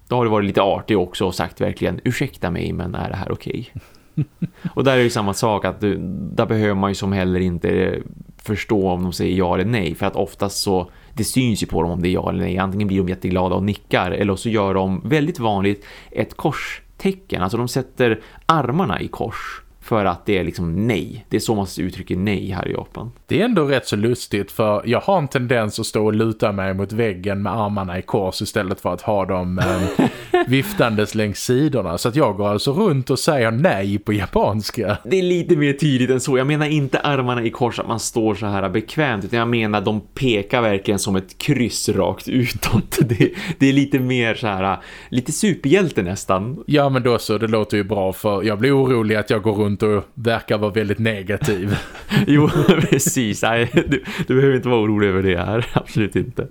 Då har det varit lite artig också och sagt verkligen ursäkta mig men är det här okej? Okay? och där är det samma sak att du, där behöver man ju som heller inte förstå om de säger ja eller nej för att oftast så det syns ju på dem om det är ja eller nej. Antingen blir de jätteglada och nickar eller så gör de väldigt vanligt ett korstecken. Alltså de sätter armarna i kors För att det är liksom nej. Det är så man uttrycker nej här i Japan. Det är ändå rätt så lustigt för jag har en tendens att stå och luta mig mot väggen med armarna i kors istället för att ha dem eh, viftandes längs sidorna. Så att jag går alltså runt och säger nej på japanska. Det är lite mer tydligt än så. Jag menar inte armarna i kors att man står så här bekvämt utan jag menar de pekar verkligen som ett kryss rakt utåt. Det, det är lite mer så här, lite superhjälte nästan. Ja men då så, det låter ju bra för jag blir orolig att jag går runt och verkar vara väldigt negativ. jo, precis. Nej, du, du behöver inte vara orolig över det här. Absolut inte.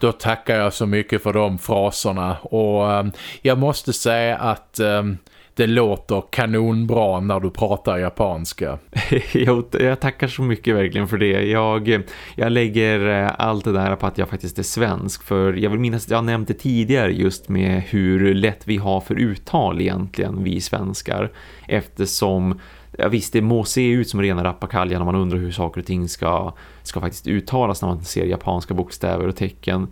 Då tackar jag så mycket för de fraserna och um, jag måste säga att um, det låter kanonbra när du pratar japanska. jag, jag tackar så mycket verkligen för det. Jag, jag lägger eh, allt det där på att jag faktiskt är svensk. För jag vill minnas att jag nämnde tidigare just med hur lätt vi har för uttal egentligen, vi svenskar. Eftersom Ja, visst, det må se ut som rena rappakalja när man undrar hur saker och ting ska, ska faktiskt uttalas när man ser japanska bokstäver och tecken.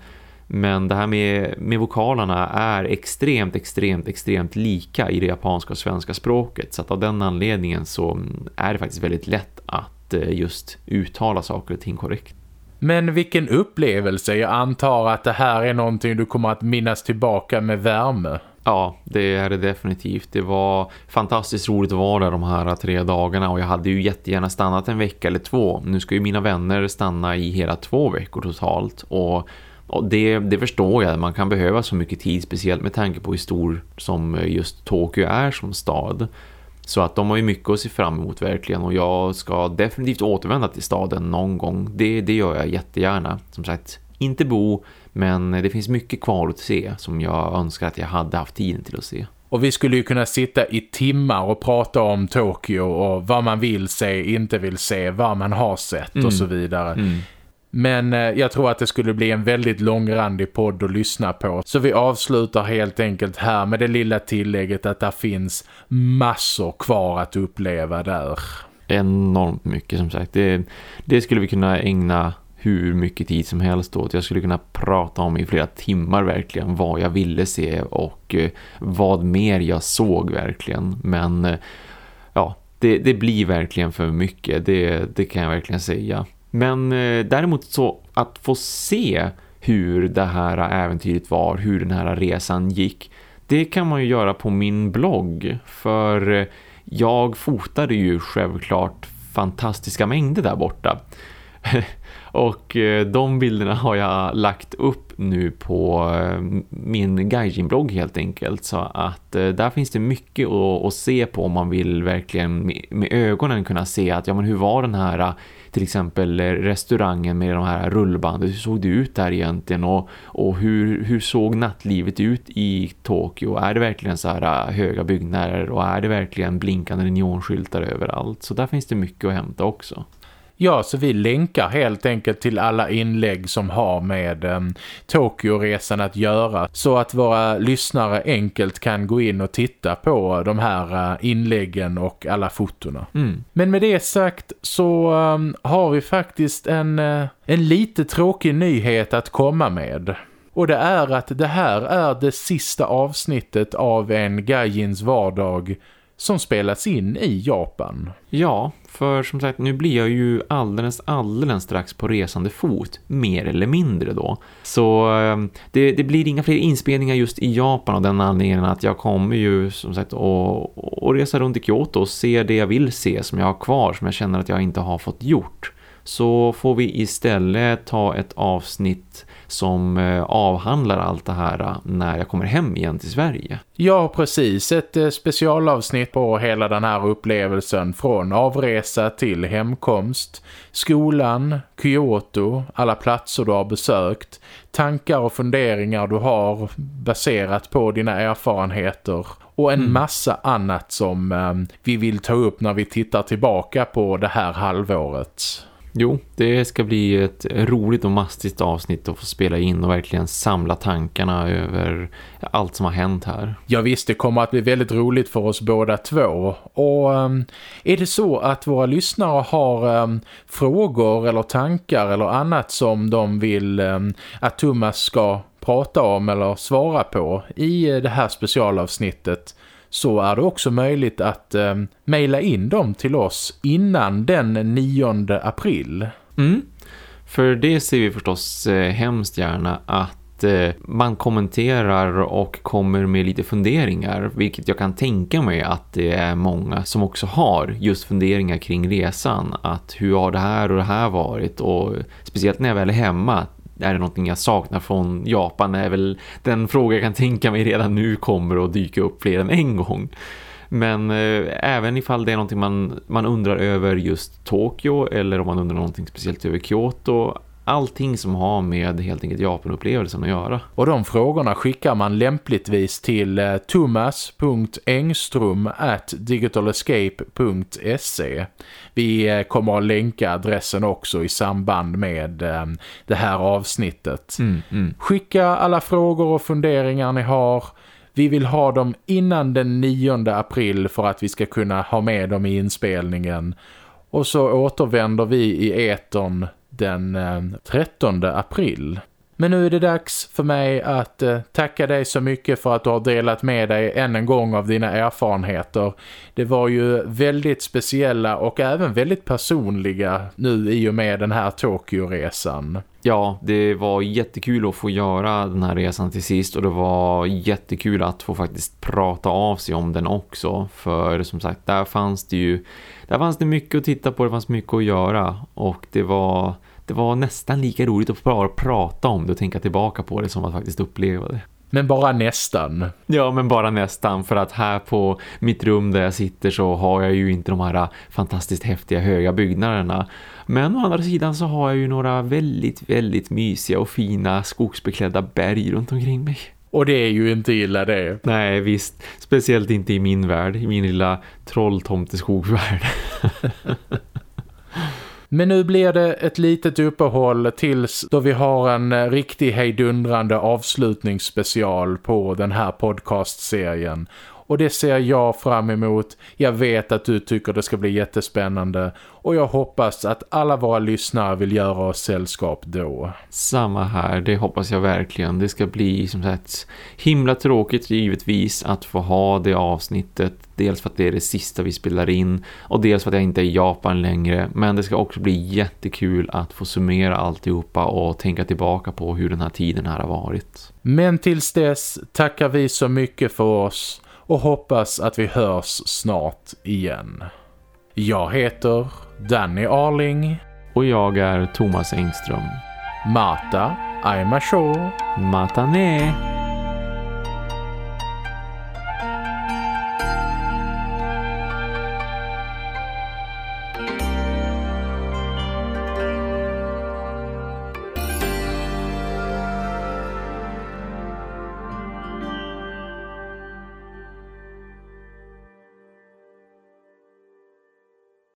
Men det här med, med vokalerna är extremt, extremt, extremt lika i det japanska och svenska språket. Så att av den anledningen så är det faktiskt väldigt lätt att eh, just uttala saker och ting korrekt. Men vilken upplevelse, jag antar att det här är någonting du kommer att minnas tillbaka med värme. Ja, det är det definitivt. Det var fantastiskt roligt att vara där de här tre dagarna och jag hade ju jättegärna stannat en vecka eller två. Nu ska ju mina vänner stanna i hela två veckor totalt och och det, det förstår jag, man kan behöva så mycket tid speciellt med tanke på hur stor som just Tokyo är som stad. Så att de har ju mycket att se fram emot verkligen och jag ska definitivt återvända till staden någon gång. Det, det gör jag jättegärna. Som sagt, inte bo men det finns mycket kvar att se som jag önskar att jag hade haft tiden till att se. Och vi skulle ju kunna sitta i timmar och prata om Tokyo och vad man vill se, inte vill se, vad man har sett mm. och så vidare. Mm. Men eh, jag tror att det skulle bli en väldigt långrandig podd att lyssna på. Så vi avslutar helt enkelt här med det lilla tillägget att det finns massor kvar att uppleva där. Enormt mycket som sagt. Det, det skulle vi kunna ägna hur mycket tid som helst åt. Jag skulle kunna prata om i flera timmar verkligen vad jag ville se och eh, vad mer jag såg verkligen. Men eh, ja, det, det blir verkligen för mycket. Det, det kan jag verkligen säga. Men eh, däremot så att få se hur det här äventyret var, hur den här resan gick, det kan man ju göra på min blogg. För eh, jag fotade ju självklart fantastiska mängder där borta. Och eh, de bilderna har jag lagt upp nu på eh, min Gaijin-blogg helt enkelt. Så att eh, där finns det mycket att, se på om man vill verkligen med ögonen kunna se att ja men hur var den här till exempel eh, restaurangen med de här rullbanden, hur såg det ut där egentligen och, och hur, hur såg nattlivet ut i Tokyo? Är det verkligen så här eh, höga byggnader och är det verkligen blinkande neonskyltar överallt? Så där finns det mycket att hämta också. Ja, så vi länkar helt enkelt till alla inlägg som har med eh, Tokyo-resan att göra så att våra lyssnare enkelt kan gå in och titta på de här uh, inläggen och alla fotona. Mm. Men med det sagt så um, har vi faktiskt en, uh, en lite tråkig nyhet att komma med. Och det är att det här är det sista avsnittet av en Gaijins vardag som spelats in i Japan. Ja, för som sagt, nu blir jag ju alldeles, alldeles strax på resande fot. Mer eller mindre då. Så ehm, det, det blir inga fler inspelningar just i Japan av den anledningen att jag kommer ju som sagt att resa runt i Kyoto och se det jag vill se som jag har kvar. Som jag känner att jag inte har fått gjort. Så får vi istället ta ett avsnitt som eh, avhandlar allt det här eh, när jag kommer hem igen till Sverige. Ja, precis. Ett eh, specialavsnitt på hela den här upplevelsen från avresa till hemkomst, skolan, Kyoto, alla platser du har besökt, tankar och funderingar du har baserat på dina erfarenheter och en mm. massa annat som eh, vi vill ta upp när vi tittar tillbaka på det här halvåret. Jo, det ska bli ett roligt och mastigt avsnitt att få spela in och verkligen samla tankarna över allt som har hänt här. Ja visst, det kommer att bli väldigt roligt för oss båda två. Och um, är det så att våra lyssnare har um, frågor eller tankar eller annat som de vill um, att Thomas ska prata om eller svara på i eh, det här specialavsnittet så är det också möjligt att eh, mejla in dem till oss innan den 9 april. Mm. För det ser vi förstås eh, hemskt gärna att eh, man kommenterar och kommer med lite funderingar vilket jag kan tänka mig att det är många som också har just funderingar kring resan att hur har det här och det här varit och speciellt när jag väl är hemma är det någonting jag saknar från Japan är väl den fråga jag kan tänka mig redan nu kommer att dyka upp fler än en gång. Men eh, även ifall det är någonting man, man undrar över just Tokyo eller om man undrar någonting speciellt över Kyoto allting som har med helt enkelt Japan-upplevelsen att göra. Och de frågorna skickar man lämpligtvis till eh, thomas.engström at digitalescape.se Vi eh, kommer att länka adressen också i samband med eh, det här avsnittet. Mm, mm. Skicka alla frågor och funderingar ni har. Vi vill ha dem innan den 9 april för att vi ska kunna ha med dem i inspelningen. Och så återvänder vi i eton den eh, 13 april. Men nu är det dags för mig att eh, tacka dig så mycket för att du har delat med dig än en gång av dina erfarenheter. Det var ju väldigt speciella och även väldigt personliga nu i och med den här Tokyo-resan. Ja, det var jättekul att få göra den här resan till sist och det var jättekul att få faktiskt prata av sig om den också. För som sagt, där fanns det ju där fanns det mycket att titta på, det fanns mycket att göra och det var det var nästan lika roligt att bara prata om det och tänka tillbaka på det som att faktiskt uppleva det. Men bara nästan. Ja, men bara nästan. För att här på mitt rum där jag sitter så har jag ju inte de här fantastiskt häftiga höga byggnaderna. Men å andra sidan så har jag ju några väldigt, väldigt mysiga och fina skogsbeklädda berg runt omkring mig. Och det är ju inte illa det. Nej, visst. Speciellt inte i min värld. I min lilla trolltomteskogsvärld. Men nu blir det ett litet uppehåll tills då vi har en eh, riktig hejdundrande avslutningsspecial på den här podcastserien. Och det ser jag fram emot. Jag vet att du tycker det ska bli jättespännande. Och jag hoppas att alla våra lyssnare vill göra oss sällskap då. Samma här, det hoppas jag verkligen. Det ska bli som sagt himla tråkigt givetvis att få ha det avsnittet. Dels för att det är det sista vi spelar in och dels för att jag inte är i Japan längre. Men det ska också bli jättekul att få summera alltihopa och tänka tillbaka på hur den här tiden här har varit. Men tills dess tackar vi så mycket för oss och hoppas att vi hörs snart igen. Jag heter Danny Arling. Och jag är Thomas Engström. Mata, I'm a show. Mata ne.